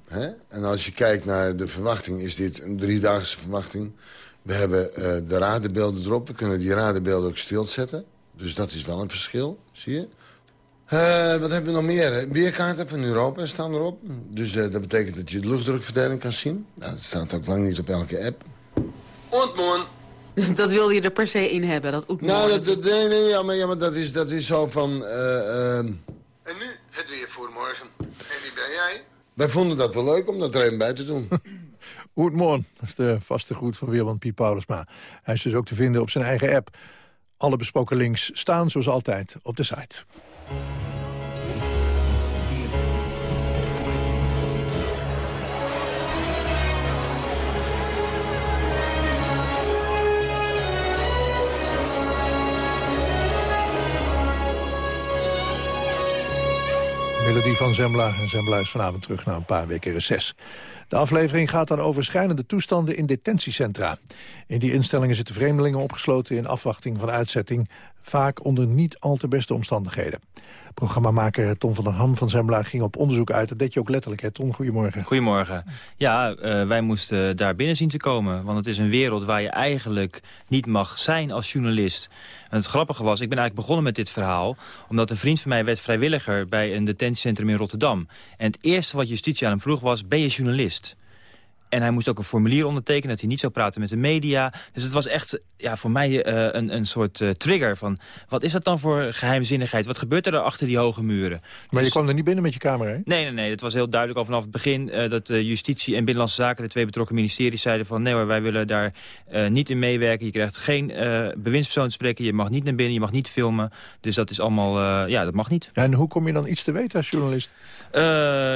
Hè? En als je kijkt naar de verwachting, is dit een driedaagse verwachting. We hebben uh, de radenbeelden erop. We kunnen die radenbeelden ook stilzetten. Dus dat is wel een verschil, zie je. Uh, wat hebben we nog meer? Weerkaarten van Europa staan erop. Dus uh, dat betekent dat je de luchtdrukverdeling kan zien. Nou, dat staat ook lang niet op elke app. Ontmoen. Dat wil je er per se in hebben, dat ook Nou, dat, dat, nee, nee, ja, maar, ja, maar dat, is, dat is zo van... Uh, en nu het weer voor morgen. En wie ben jij? Wij vonden dat wel leuk om dat er even bij te doen. Goedemorgen, dat is de vaste groet van Weerman Piet Paulusma. Hij is dus ook te vinden op zijn eigen app. Alle besproken links staan zoals altijd op de site. Melodie van Zembla. En Zembla is vanavond terug na een paar weken reces. De aflevering gaat dan over schrijnende toestanden in detentiecentra. In die instellingen zitten vreemdelingen opgesloten in afwachting van uitzetting... vaak onder niet al te beste omstandigheden. Programmamaker Tom van der Ham van Zembla ging op onderzoek uit. Dat deed je ook letterlijk, hè Tom? Goedemorgen. Goedemorgen. Ja, uh, wij moesten daar binnen zien te komen. Want het is een wereld waar je eigenlijk niet mag zijn als journalist. En het grappige was, ik ben eigenlijk begonnen met dit verhaal... omdat een vriend van mij werd vrijwilliger bij een detentiecentrum in Rotterdam. En het eerste wat justitie aan hem vroeg was, ben je journalist? En hij moest ook een formulier ondertekenen dat hij niet zou praten met de media. Dus het was echt ja, voor mij uh, een, een soort uh, trigger van... wat is dat dan voor geheimzinnigheid? Wat gebeurt er achter die hoge muren? Maar dus, je kwam er niet binnen met je camera, hè? Nee, nee, nee. Het was heel duidelijk al vanaf het begin... Uh, dat Justitie en Binnenlandse Zaken, de twee betrokken ministeries... zeiden van nee hoor, wij willen daar niet in meewerken. Je krijgt geen bewindspersoon te spreken. Je mag niet naar binnen, je mag niet filmen. Dus dat is allemaal... ja, dat mag niet. En hoe kom je dan iets te weten als journalist?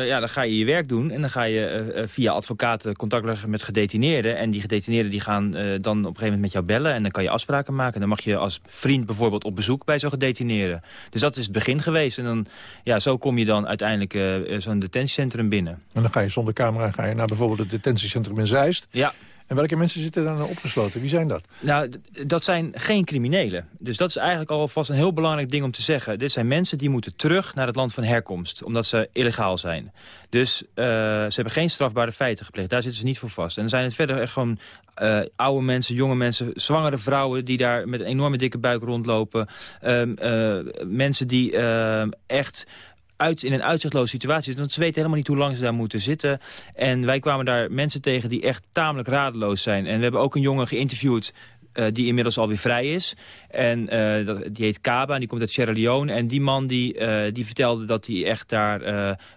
ja, dan ga je je werk doen. En dan ga je via advocaten contact leggen met gedetineerden. En die gedetineerden die gaan dan op een gegeven moment met jou bellen en dan kan je afspraken maken. Dan mag je als vriend bijvoorbeeld op bezoek bij zo'n gedetineerde. Dus dat is het begin geweest. En dan, ja, zo kom je dan uiteindelijk uh, zo'n detentiecentrum binnen. En dan ga je zonder camera ga je naar bijvoorbeeld het detentiecentrum in Zeist. Ja. En welke mensen zitten daar nou opgesloten? Wie zijn dat? Nou, dat zijn geen criminelen. Dus dat is eigenlijk alvast een heel belangrijk ding om te zeggen. Dit zijn mensen die moeten terug naar het land van herkomst. Omdat ze illegaal zijn. Dus uh, ze hebben geen strafbare feiten gepleegd. Daar zitten ze niet voor vast. En dan zijn het verder echt gewoon uh, oude mensen, jonge mensen, zwangere vrouwen... die daar met een enorme dikke buik rondlopen. Uh, mensen die ehm, echt uit, in een uitzichtloze situatie zitten. Want ze weten helemaal niet hoe lang ze daar moeten zitten. En wij kwamen daar mensen tegen die echt tamelijk radeloos zijn. En we hebben ook een jongen geïnterviewd uh, die inmiddels alweer vrij is. En uh, die heet Kaba en die komt uit Sierra Leone. En die man die, uh, die vertelde dat hij echt daar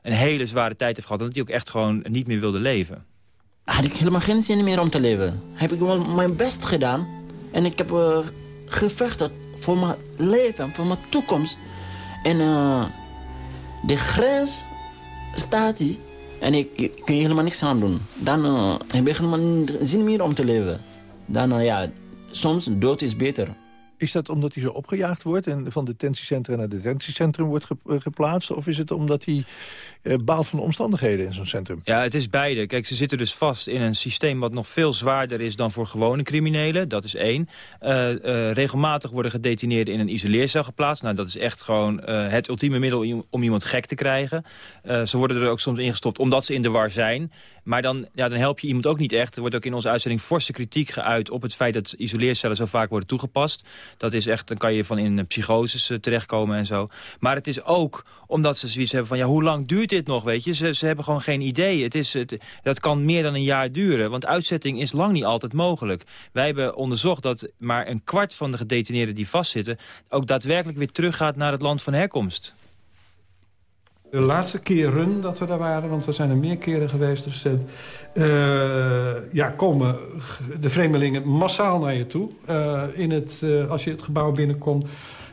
een hele zware tijd heeft gehad. En dat hij ook echt gewoon niet meer wilde leven. Had ik helemaal geen zin meer om te leven. Heb ik mijn best gedaan. En ik heb gevechten voor mijn leven, voor mijn toekomst. En de grens staat hier en ik, kun je helemaal niks aan doen. Dan uh, heb je helemaal zin meer om te leven. Dan, uh, ja, soms dood is beter. Is dat omdat hij zo opgejaagd wordt en van detentiecentrum naar detentiecentrum wordt eh, geplaatst? Of is het omdat hij baalt van de omstandigheden in zo'n centrum? Ja, het is beide. Kijk, ze zitten dus vast in een systeem wat nog veel zwaarder is dan voor gewone criminelen. Dat is één. Uh, uh, regelmatig worden gedetineerden in een isoleercel geplaatst. Nou, dat is echt gewoon het ultieme middel om iemand gek te krijgen. ze worden er ook soms ingestopt omdat ze in de war zijn. Maar dan, ja, dan help je iemand ook niet echt. Er wordt ook in onze uitzending forse kritiek geuit op het feit dat isoleercellen zo vaak worden toegepast. Dat is echt, dan kan je van in psychoses terechtkomen en zo. Maar het is ook omdat ze zoiets hebben van, ja, hoe lang duurt dit nog, weet je? Ze, ze hebben gewoon geen idee. Het is, het, dat kan meer dan een jaar duren, want uitzetting is lang niet altijd mogelijk. Wij hebben onderzocht dat maar een kwart van de gedetineerden die vastzitten... ook daadwerkelijk weer teruggaat naar het land van herkomst. De laatste keren dat we daar waren, want we zijn er meer keren geweest... Dus, uh, ja, komen de vreemdelingen massaal naar je toe. Uh, in het, als je het gebouw binnenkomt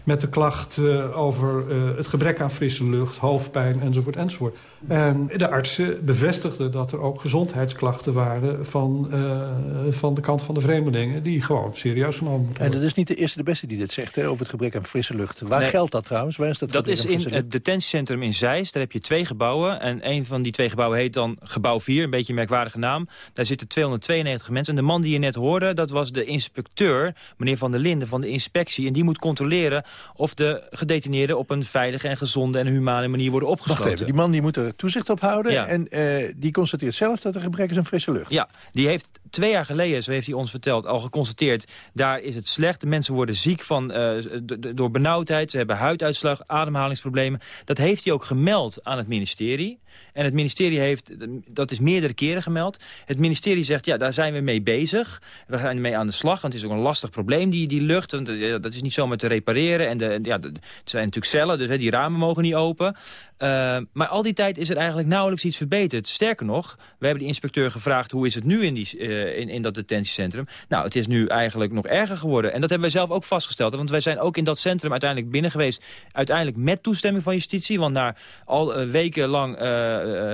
met de klacht uh, over uh, het gebrek aan frisse lucht, hoofdpijn enzovoort enzovoort. En de artsen bevestigden dat er ook gezondheidsklachten waren van, uh, van de kant van de vreemdelingen die gewoon serieus genomen moeten worden. En dat is niet de eerste de beste die dit zegt hè, over het gebrek aan frisse lucht. Waar nee, geldt dat trouwens? Waar is dat dat is in het detentiecentrum in Zeist. Daar heb je twee gebouwen en een van die twee gebouwen heet dan gebouw 4, een beetje een merkwaardige naam. Daar zitten 292 mensen. En de man die je net hoorde, dat was de inspecteur, meneer Van der Linden van de inspectie. En die moet controleren of de gedetineerden op een veilige en gezonde en humane manier worden opgesloten. Wacht even, die man die moet er toezicht op houden ja. en uh, die constateert zelf dat er gebrek is aan frisse lucht. Ja, die heeft twee jaar geleden, zo heeft hij ons verteld, al geconstateerd... daar is het slecht, de mensen worden ziek van, uh, door benauwdheid... ze hebben huiduitslag, ademhalingsproblemen. Dat heeft hij ook gemeld aan het ministerie... En het ministerie heeft, dat is meerdere keren gemeld. Het ministerie zegt, ja, daar zijn we mee bezig. We gaan ermee aan de slag, want het is ook een lastig probleem, die, die lucht. Want, ja, dat is niet zomaar te repareren. En de, ja, het zijn natuurlijk cellen, dus hè, die ramen mogen niet open. Uh, maar al die tijd is er eigenlijk nauwelijks iets verbeterd. Sterker nog, we hebben de inspecteur gevraagd... hoe is het nu in, die, uh, in, in dat detentiecentrum? Nou, het is nu eigenlijk nog erger geworden. En dat hebben wij zelf ook vastgesteld. Want wij zijn ook in dat centrum uiteindelijk binnen geweest. Uiteindelijk met toestemming van justitie. Want na al wekenlang eh, eh,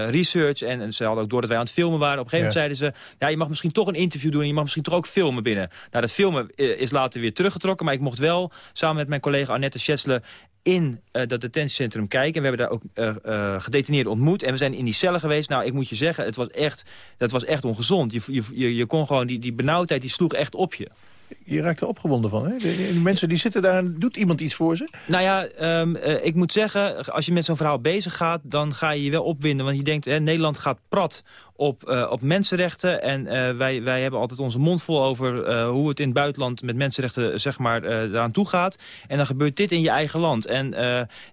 research. En, en, ze hadden ook door dat wij aan het filmen waren. Op een gegeven moment zeiden ze... ja, je mag misschien toch een interview doen... en je mag misschien toch ook filmen binnen. Nou, dat filmen is later weer teruggetrokken. Maar ik mocht wel samen met mijn collega Annette Schetsle in uh, dat detentiecentrum kijken. En we hebben daar ook uh, uh, gedetineerden ontmoet. En we zijn in die cellen geweest. Nou, ik moet je zeggen, het was echt, dat was echt ongezond. Je, je, je kon gewoon, die, die benauwdheid die sloeg echt op je. Je raakt er opgewonden van, hè? De, mensen die zitten daar, doet iemand iets voor ze? Nou ja, um, uh, ik moet zeggen, als je met zo'n verhaal bezig gaat... dan ga je je wel opwinden, want je denkt, hè, Nederland gaat prat op, uh, op mensenrechten. En uh, wij, wij hebben altijd onze mond vol over uh, hoe het in het buitenland met mensenrechten zeg maar, eraan toe gaat. En dan gebeurt dit in je eigen land. En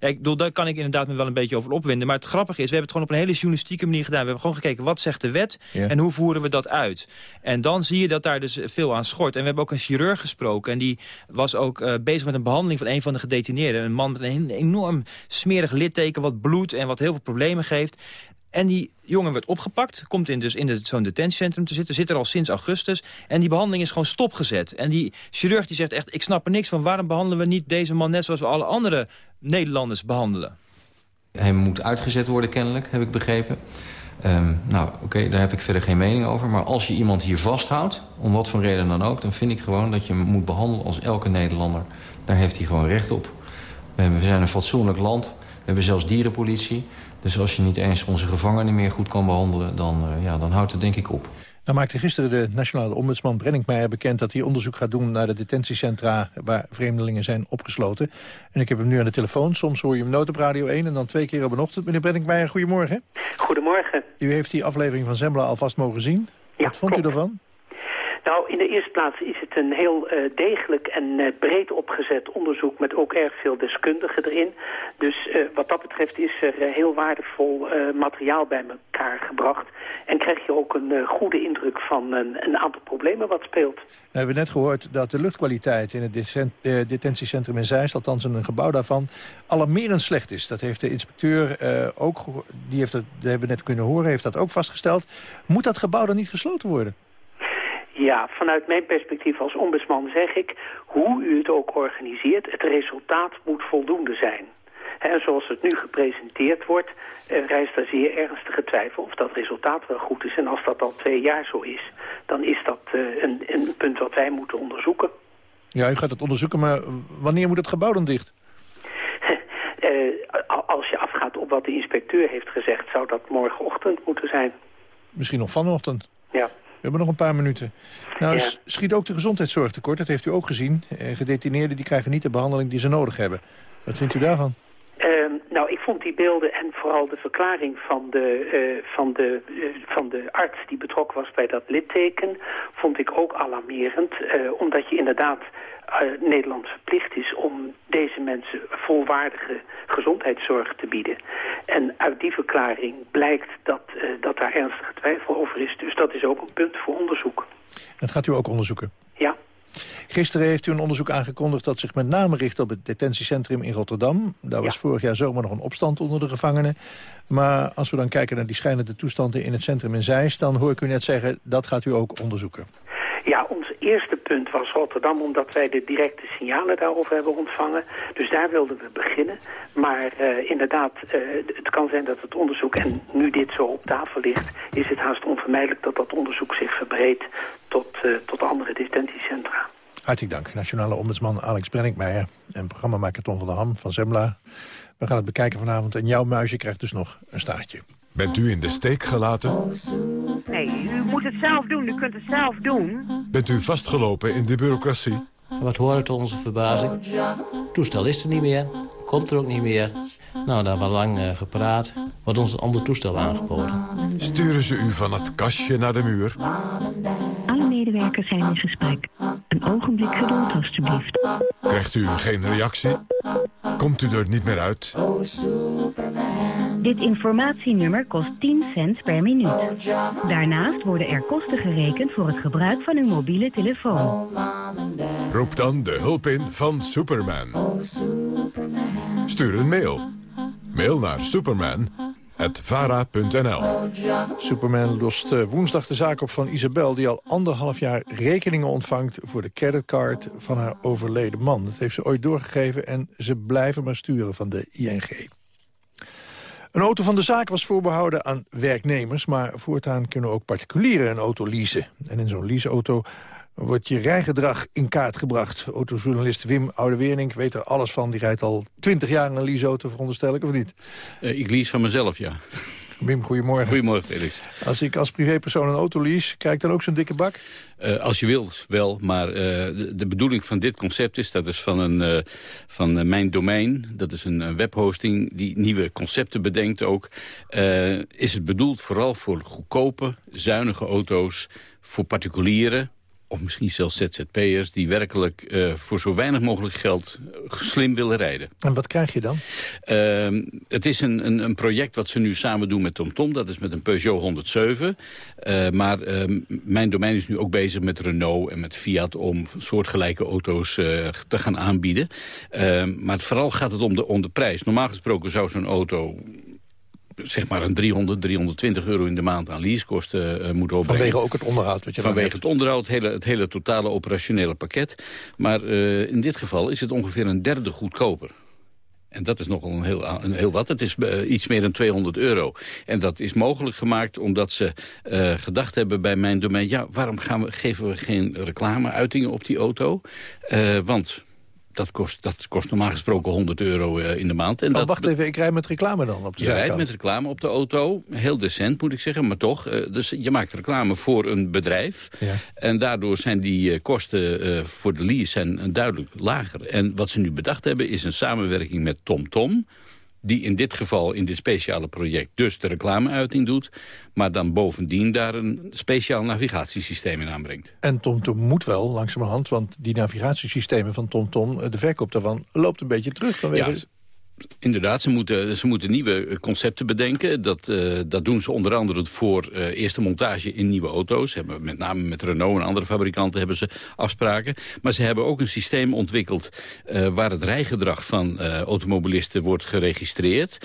ja, ik bedoel, daar kan ik inderdaad me wel een beetje over opwinden. Maar het grappige is, we hebben het gewoon op een hele journalistieke manier gedaan. We hebben gewoon gekeken, wat zegt de wet en hoe voeren we dat uit? En dan zie je dat daar dus veel aan schort. En we hebben ook een chirurg gesproken. En die was ook bezig met een behandeling van een van de gedetineerden. Een man met een enorm smerig litteken, wat bloed en wat heel veel problemen geeft. En die jongen werd opgepakt, komt in, dus in zo'n detentiecentrum te zitten... zit er al sinds augustus en die behandeling is gewoon stopgezet. En die chirurg die zegt echt, ik snap er niks van... waarom behandelen we niet deze man net zoals we alle andere Nederlanders behandelen? Hij moet uitgezet worden kennelijk, heb ik begrepen. Um, nou, oké, daar heb ik verder geen mening over. Maar als je iemand hier vasthoudt, om wat voor reden dan ook... dan vind ik gewoon dat je hem moet behandelen als elke Nederlander. Daar heeft hij gewoon recht op. We zijn een fatsoenlijk land. We hebben zelfs dierenpolitie. Dus als je niet eens onze gevangenen meer goed kan behandelen... dan, uh, ja, dan houdt het denk ik op. Nou maakte gisteren de nationale ombudsman Brenningmeijer bekend... dat hij onderzoek gaat doen naar de detentiecentra waar vreemdelingen zijn opgesloten. En ik heb hem nu aan de telefoon. Soms hoor je hem nood op Radio 1 en dan twee keer op een ochtend. Meneer Brenningmeijer, goedemorgen. Goedemorgen. U heeft die aflevering van Zembla alvast mogen zien. Ja, Wat vond klopt. u ervan? Nou, in de eerste plaats is het een heel uh, degelijk en uh, breed opgezet onderzoek met ook erg veel deskundigen erin. Dus uh, wat dat betreft is er heel waardevol materiaal bij elkaar gebracht. En krijg je ook een goede indruk van een, aantal problemen wat speelt. We hebben net gehoord dat de luchtkwaliteit in het detentiecentrum in Zeist, althans in een gebouw daarvan, alarmerend slecht is. Dat heeft de inspecteur ook, die heeft dat hebben we net kunnen horen, heeft dat ook vastgesteld. Moet dat gebouw dan niet gesloten worden? Ja, vanuit mijn perspectief als ombudsman zeg ik... hoe u het ook organiseert, het resultaat moet voldoende zijn. En zoals het nu gepresenteerd wordt, uh, rijst daar zeer ernstige twijfel of dat resultaat wel goed is. En als dat al twee jaar zo is, dan is dat uh, een, een punt wat wij moeten onderzoeken. Ja, u gaat het onderzoeken, maar wanneer moet het gebouw dan dicht? uh, als je afgaat op wat de inspecteur heeft gezegd, zou dat morgenochtend moeten zijn. Misschien nog vanochtend? Ja. We hebben nog een paar minuten. Nou, ja. schiet ook de gezondheidszorg tekort. Dat heeft u ook gezien. Eh, gedetineerden die krijgen niet de behandeling die ze nodig hebben. Wat vindt u daarvan? Ik vond die beelden en vooral de verklaring van de, uh, van, de, uh, van de arts die betrokken was bij dat litteken, vond ik ook alarmerend. omdat je inderdaad Nederland verplicht is om deze mensen volwaardige gezondheidszorg te bieden. En uit die verklaring blijkt dat, dat daar ernstige twijfel over is. Dus dat is ook een punt voor onderzoek. Dat gaat u ook onderzoeken? Gisteren heeft u een onderzoek aangekondigd dat zich met name richt op het detentiecentrum in Rotterdam. Daar was ja. vorig jaar zomer nog een opstand onder de gevangenen. Maar als we dan kijken naar die schijnende toestanden in het centrum in Zeist... dan hoor ik u net zeggen, dat gaat u ook onderzoeken. Ja, ons eerste punt was Rotterdam, omdat wij de directe signalen daarover hebben ontvangen. Dus daar wilden we beginnen. Maar uh, inderdaad, uh, het kan zijn dat het onderzoek, en nu dit zo op tafel ligt... is het haast onvermijdelijk dat dat onderzoek zich verbreedt tot, uh, tot andere. Hartelijk dank, Nationale Ombudsman Alex Brenninkmeijer... en programmamaker Tom van der Ham van Zembla. We gaan het bekijken vanavond en jouw muisje krijgt dus nog een staartje. Bent u in de steek gelaten? Nee, u moet het zelf doen. U kunt het zelf doen. Bent u vastgelopen in de bureaucratie? Wat hoort tot onze verbazing? Het toestel is er niet meer. Komt er ook niet meer. Nou, daar hebben we lang uh, gepraat. Wordt ons een ander toestel aangeboden. Sturen ze u van het kastje naar de muur? Alle medewerkers zijn in gesprek. Een ogenblik geduld, alstublieft. Krijgt u geen reactie? Komt u er niet meer uit? Dit informatienummer kost 10 cent per minuut. Daarnaast worden er kosten gerekend voor het gebruik van uw mobiele telefoon. Roep dan de hulp in van Superman. Stuur een mail. Mail naar superman.vara.nl Superman lost uh, woensdag de zaak op van Isabel... die al anderhalf jaar rekeningen ontvangt voor de creditcard van haar overleden man. Dat heeft ze ooit doorgegeven en ze blijven maar sturen van de ING. Een auto van de zaak was voorbehouden aan werknemers... maar voortaan kunnen ook particulieren een auto leasen. En in zo'n leaseauto wordt je rijgedrag in kaart gebracht. Autojournalist Wim Oudewernink weet er alles van. Die rijdt al twintig jaar in een leaseauto, veronderstel ik, of niet? Uh, ik lease van mezelf, ja. Wim, goedemorgen. Goedemorgen, Felix. Als ik als privépersoon een auto lease, krijg ik dan ook zo'n dikke bak? Uh, als je wilt, wel. Maar uh, de, de, bedoeling van dit concept is... dat is van, een, uh, van Mijn Domein. Dat is een webhosting die nieuwe concepten bedenkt ook. is het bedoeld vooral voor goedkope, zuinige auto's... voor particulieren of misschien zelfs ZZP'ers... die werkelijk uh, voor zo weinig mogelijk geld slim willen rijden. En wat krijg je dan? Uh, het is een, een, een, project wat ze nu samen doen met TomTom. Dat is met een Peugeot 107. Uh, maar ehm, mijn domein is nu ook bezig met Renault en met Fiat... om soortgelijke auto's eh, te gaan aanbieden. Ehm, maar vooral gaat het om de, om de prijs. Normaal gesproken zou zo'n auto zeg maar een 300, 320 euro in de maand aan leasekosten uh, moet opbrengen. Vanwege ook het onderhoud? Wat je Vanwege het onderhoud, het hele, het hele totale operationele pakket. Maar uh, in dit geval is het ongeveer een derde goedkoper. En dat is nogal een heel, een heel wat. Het is uh, iets meer dan 200 euro. En dat is mogelijk gemaakt omdat ze uh, gedacht hebben bij mijn domein... ja, waarom gaan we, geven we geen reclameuitingen op die auto? Uh, want dat kost, dat kost normaal gesproken 100 euro uh, in de maand. En oh, dat, wacht even, ik rijd met reclame dan op de Je rijdt met reclame op de auto. Heel decent moet ik zeggen, maar toch. Uh, dus je maakt reclame voor een bedrijf. Ja. En daardoor zijn die uh, kosten voor de lease zijn, duidelijk lager. En wat ze nu bedacht hebben is een samenwerking met TomTom... Tom, die in dit geval in dit speciale project dus de reclameuiting doet... maar dan bovendien daar een speciaal navigatiesysteem in aanbrengt. En TomTom moet wel, langzamerhand, want die navigatiesystemen van TomTom... de verkoop daarvan loopt een beetje terug vanwege... Ja, Inderdaad, ze moeten, ze moeten nieuwe concepten bedenken. Dat, uh, dat doen ze onder andere voor uh, eerste montage in nieuwe auto's. Hebben, met name met Renault en andere fabrikanten hebben ze afspraken. Maar ze hebben ook een systeem ontwikkeld... Uh, waar het rijgedrag van automobilisten wordt geregistreerd.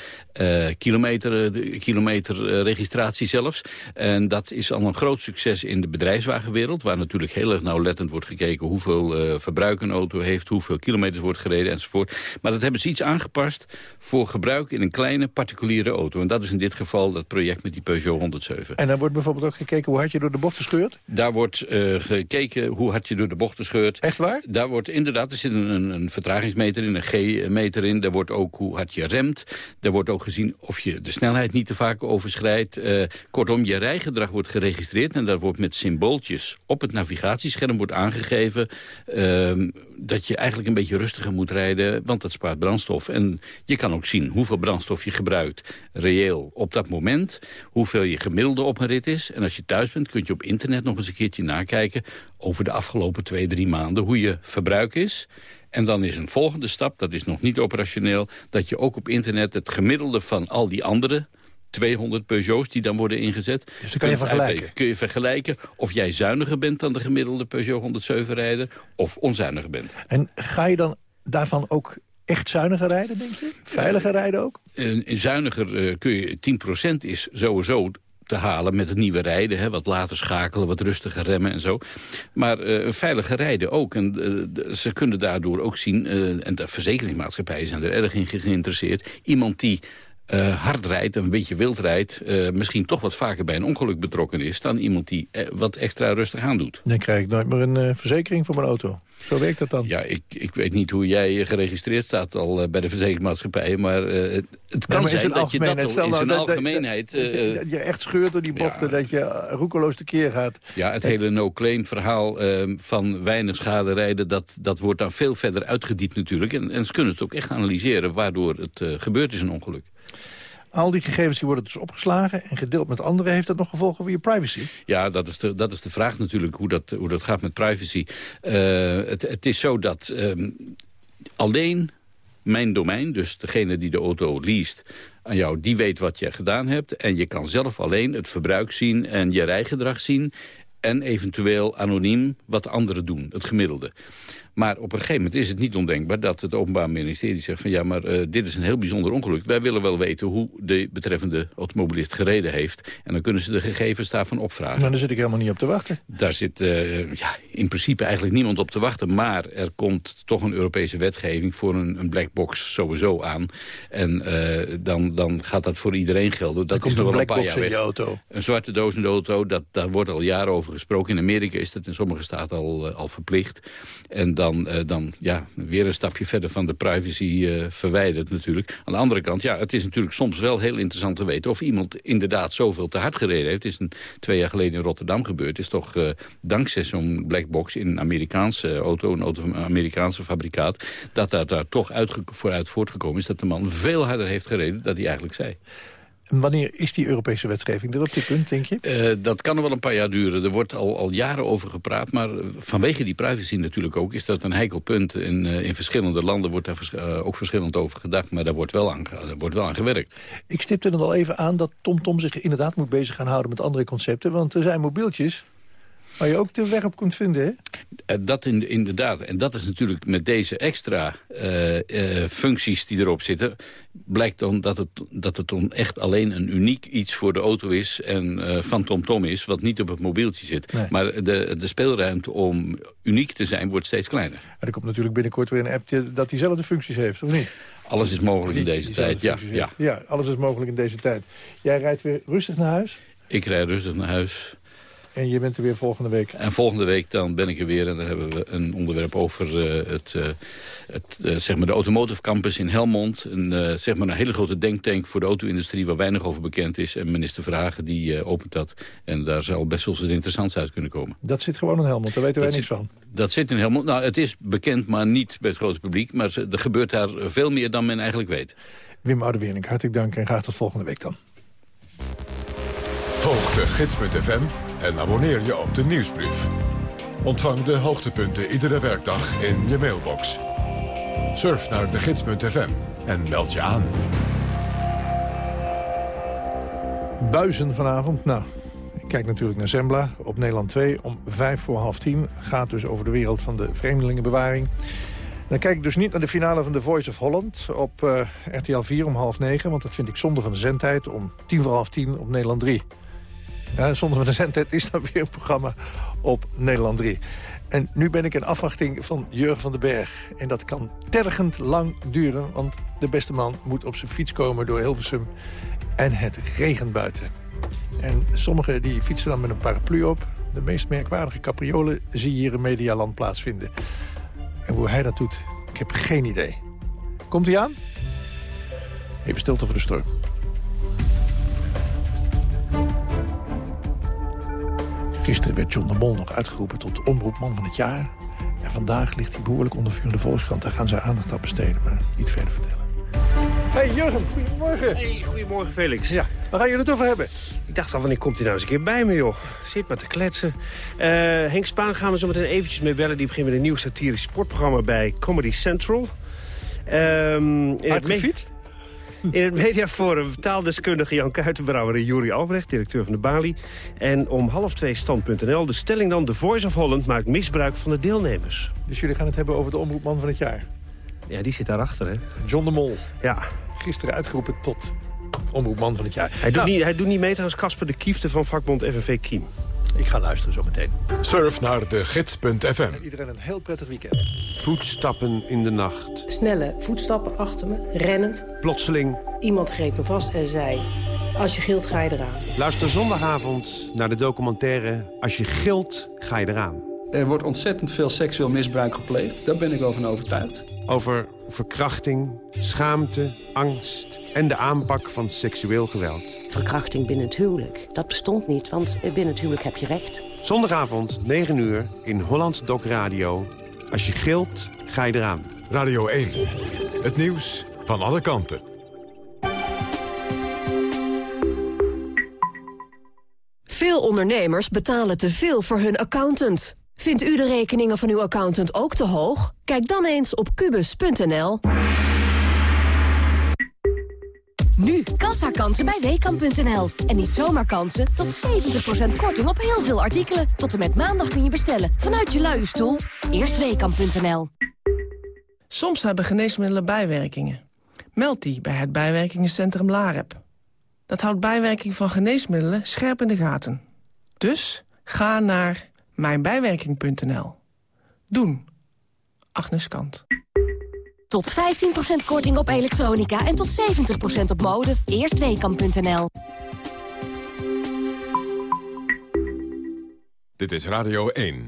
kilometer, kilometerregistratie zelfs. En dat is al een groot succes in de bedrijfswagenwereld... waar natuurlijk heel erg nauwlettend wordt gekeken... hoeveel verbruik een auto heeft, hoeveel kilometers wordt gereden enzovoort. Maar dat hebben ze iets aangepast voor gebruik in een kleine particuliere auto. En dat is in dit geval dat project met die Peugeot 107. En dan wordt bijvoorbeeld ook gekeken hoe hard je door de bochten scheurt? Daar wordt uh, gekeken hoe hard je door de bochten scheurt. Echt waar? Daar wordt inderdaad, er zit een, een vertragingsmeter in, een G-meter in. Daar wordt ook hoe hard je remt. Daar wordt ook gezien of je de snelheid niet te vaak overschrijdt. Uh, kortom, je rijgedrag wordt geregistreerd en daar wordt met symbooltjes op het navigatiescherm wordt aangegeven... Uh, dat je eigenlijk een beetje rustiger moet rijden, want dat spaart brandstof. En je kan ook zien hoeveel brandstof je gebruikt reëel op dat moment. Hoeveel je gemiddelde op een rit is. En als je thuis bent kun je op internet nog eens een keertje nakijken... over de afgelopen twee, drie maanden hoe je verbruik is. En dan is een volgende stap, dat is nog niet operationeel... dat je ook op internet het gemiddelde van al die andere 200 Peugeots die dan worden ingezet. Dus dan kan je vergelijken? Kun je vergelijken of jij zuiniger bent dan de gemiddelde Peugeot 107-rijder... of onzuiniger bent. En ga je dan daarvan ook echt zuiniger rijden, denk je? Veiliger rijden ook? Uh, zuiniger uh, kun je, 10% is sowieso te halen met het nieuwe rijden. Hè, wat later schakelen, wat rustiger remmen en zo. Maar uh, veiliger rijden ook. En uh, ze kunnen daardoor ook zien, uh, en de verzekeringsmaatschappijen zijn er erg in geïnteresseerd... iemand die uh, hard rijdt, een beetje wild rijdt... Uh, misschien toch wat vaker bij een ongeluk betrokken is... dan iemand die uh, wat extra rustig aan doet. Dan krijg ik nooit meer een verzekering voor mijn auto. Zo werkt dat dan? Ja, ik, ik weet niet hoe jij geregistreerd staat al bij de verzekeringsmaatschappij... maar het, het kan nee, zijn dat je dat al in zijn nou, algemeenheid... Dat, dat, je echt scheurt door die bochten, ja, dat je roekeloos tekeer gaat. Ja, het hele no-claim verhaal ehm, van weinig schade rijden... Dat, dat wordt dan veel verder uitgediept natuurlijk. En, en ze kunnen het ook echt analyseren waardoor het gebeurd is, een ongeluk. Al die gegevens die worden dus opgeslagen en gedeeld met anderen. Heeft dat nog gevolgen voor je privacy? Ja, dat is de, dat is de vraag natuurlijk hoe dat, hoe dat gaat met privacy. Uh, het, het is zo dat uh, alleen mijn domein, dus degene die de auto leest aan jou, die weet wat je gedaan hebt. En je kan zelf alleen het verbruik zien en je rijgedrag zien. en eventueel anoniem wat anderen doen, het gemiddelde. Maar op een gegeven moment is het niet ondenkbaar dat het Openbaar Ministerie zegt van ja, maar uh, dit is een heel bijzonder ongeluk. Wij willen wel weten hoe de betreffende automobilist gereden heeft. En dan kunnen ze de gegevens daarvan opvragen. Maar daar zit ik helemaal niet op te wachten. Daar zit uh, ja, in principe eigenlijk niemand op te wachten. Maar er komt toch een Europese wetgeving voor een, een black box sowieso aan. En uh, dan, dan gaat dat voor iedereen gelden. Dat er is nog wel een een black paar box in je auto. Een zwarte doos in de auto, dat, daar wordt al jaren over gesproken. In Amerika is dat in sommige staten al, al verplicht. En dan, uh, dan ja, weer een stapje verder van de privacy uh, verwijderd natuurlijk. Aan de andere kant, ja, het is natuurlijk soms wel heel interessant te weten... of iemand inderdaad zoveel te hard gereden heeft. Het is een, twee jaar geleden in Rotterdam gebeurd. Is toch uh, dankzij zo'n blackbox in een Amerikaanse auto... een auto van een Amerikaanse fabrikaat... dat daar, daar toch uit, vooruit voortgekomen is... dat de man veel harder heeft gereden dan hij eigenlijk zei. En wanneer is die Europese wetgeving er op dit punt, denk je? Uh, dat kan nog wel een paar jaar duren. Er wordt al, al jaren over gepraat. Maar vanwege die privacy natuurlijk ook... is dat een heikel punt. In, uh, in verschillende landen wordt daar vers uh, ook verschillend over gedacht. Maar daar wordt wel aan, daar wordt wel aan gewerkt. Ik stipte er al even aan dat TomTom Tom zich inderdaad moet bezig gaan houden... met andere concepten. Want er zijn mobieltjes waar je ook de weg op kunt vinden, hè? Dat in, inderdaad. En dat is natuurlijk met deze extra uh, uh, functies die erop zitten... blijkt dan dat het, dat het dan echt alleen een uniek iets voor de auto is... en uh, van TomTom Tom is, wat niet op het mobieltje zit. Nee. Maar de, de speelruimte om uniek te zijn wordt steeds kleiner. En er komt natuurlijk binnenkort weer een app die, dat diezelfde functies heeft, of niet? Alles is mogelijk in deze tijd, ja, ja. Ja, alles is mogelijk in deze tijd. Jij rijdt weer rustig naar huis? Ik rijd rustig naar huis. En je bent er weer volgende week? En volgende week dan ben ik er weer en dan hebben we een onderwerp over uh, het, uh, het, uh, zeg maar de Automotive Campus in Helmond. Een, zeg maar een hele grote denktank voor de auto-industrie waar weinig over bekend is. En minister Vragen die opent dat. En daar zal best wel eens interessants uit kunnen komen. Dat zit gewoon in Helmond, daar weten wij dat niks van. Dat zit in Helmond. Nou, het is bekend, maar niet bij het grote publiek. Maar er gebeurt daar veel meer dan men eigenlijk weet. Wim Oudewernink, hartelijk dank en graag tot volgende week dan. Volg de gids.fm en abonneer je op de nieuwsbrief. Ontvang de hoogtepunten iedere werkdag in je mailbox. Surf naar de gids.fm en meld je aan. Buizen vanavond, nou, ik kijk natuurlijk naar Zembla op Nederland 2 om vijf voor half tien. Gaat dus over de wereld van de vreemdelingenbewaring. Dan kijk ik dus niet naar de finale van The Voice of Holland op uh, RTL 4 om half negen. Want dat vind ik zonde van de zendtijd om tien voor half tien op Nederland 3. Ja, zonder van de zendtijd is dat weer een programma op Nederland 3. En nu ben ik in afwachting van Jurgen van den Berg. En dat kan tergend lang duren, want de beste man moet op zijn fiets komen door Hilversum. En het regent buiten. En sommigen die fietsen dan met een paraplu op. De meest merkwaardige capriolen zie je hier in Medialand plaatsvinden. En hoe hij dat doet, ik heb geen idee. Komt hij aan? Even stilte voor de storm. Gisteren werd John de Mol nog uitgeroepen tot omroepman van het jaar. En vandaag ligt hij behoorlijk onder vuur in de Volkskrant. Daar gaan ze aandacht aan besteden, maar niet verder vertellen. Hey Jurgen, goedemorgen. Hey, goedemorgen Felix. Ja, waar gaan jullie het over hebben? Ik dacht al, wanneer komt hij nou eens een keer bij me, joh? Zit maar te kletsen. Uh, Henk Spaan gaan we zo meteen eventjes mee bellen. Die begint met een nieuw satirisch sportprogramma bij Comedy Central. Um, Hard gefietst? In het mediaforum taaldeskundige Jan Kuitenbrouwer en Juri Albrecht, directeur van de Bali. En om half twee stand.nl. De stelling dan, The Voice of Holland maakt misbruik van de deelnemers. Dus jullie gaan het hebben over de omroepman van het jaar? Ja, die zit daarachter, hè? John de Mol. Ja. Gisteren uitgeroepen tot omroepman van het jaar. Hij doet, nou, niet, hij doet niet mee trouwens Casper de Kiefte van vakbond FNV Kiem. Ik ga luisteren zo meteen. Surf naar de gids.fm. Iedereen een heel prettig weekend. Voetstappen in de nacht. Snelle voetstappen achter me, rennend. Plotseling. Iemand greep me vast en zei, als je gilt ga je eraan. Luister zondagavond naar de documentaire Als je gilt ga je eraan. Er wordt ontzettend veel seksueel misbruik gepleegd. Daar ben ik wel van overtuigd. Over verkrachting, schaamte, angst en de aanpak van seksueel geweld. Verkrachting binnen het huwelijk, dat bestond niet, want binnen het huwelijk heb je recht. Zondagavond, 9 uur, in Holland Doc Radio. Als je gilt, ga je eraan. Radio 1, het nieuws van alle kanten. Veel ondernemers betalen te veel voor hun accountant. Vindt u de rekeningen van uw accountant ook te hoog? Kijk dan eens op kubus.nl. Nu kassakansen bij Weekamp.nl. En niet zomaar kansen, tot 70% korting op heel veel artikelen. Tot en met maandag kun je bestellen, vanuit je luie stoel. Eerst Weekamp.nl. Soms hebben geneesmiddelen bijwerkingen. Meld die bij het bijwerkingencentrum LAREP. Dat houdt bijwerking van geneesmiddelen scherp in de gaten. Dus ga naar mijnbijwerking.nl. Doen. Agnes Kant. Tot 15% korting op elektronica en tot 70% op mode. Eerst Weekamp.nl. Dit is Radio 1.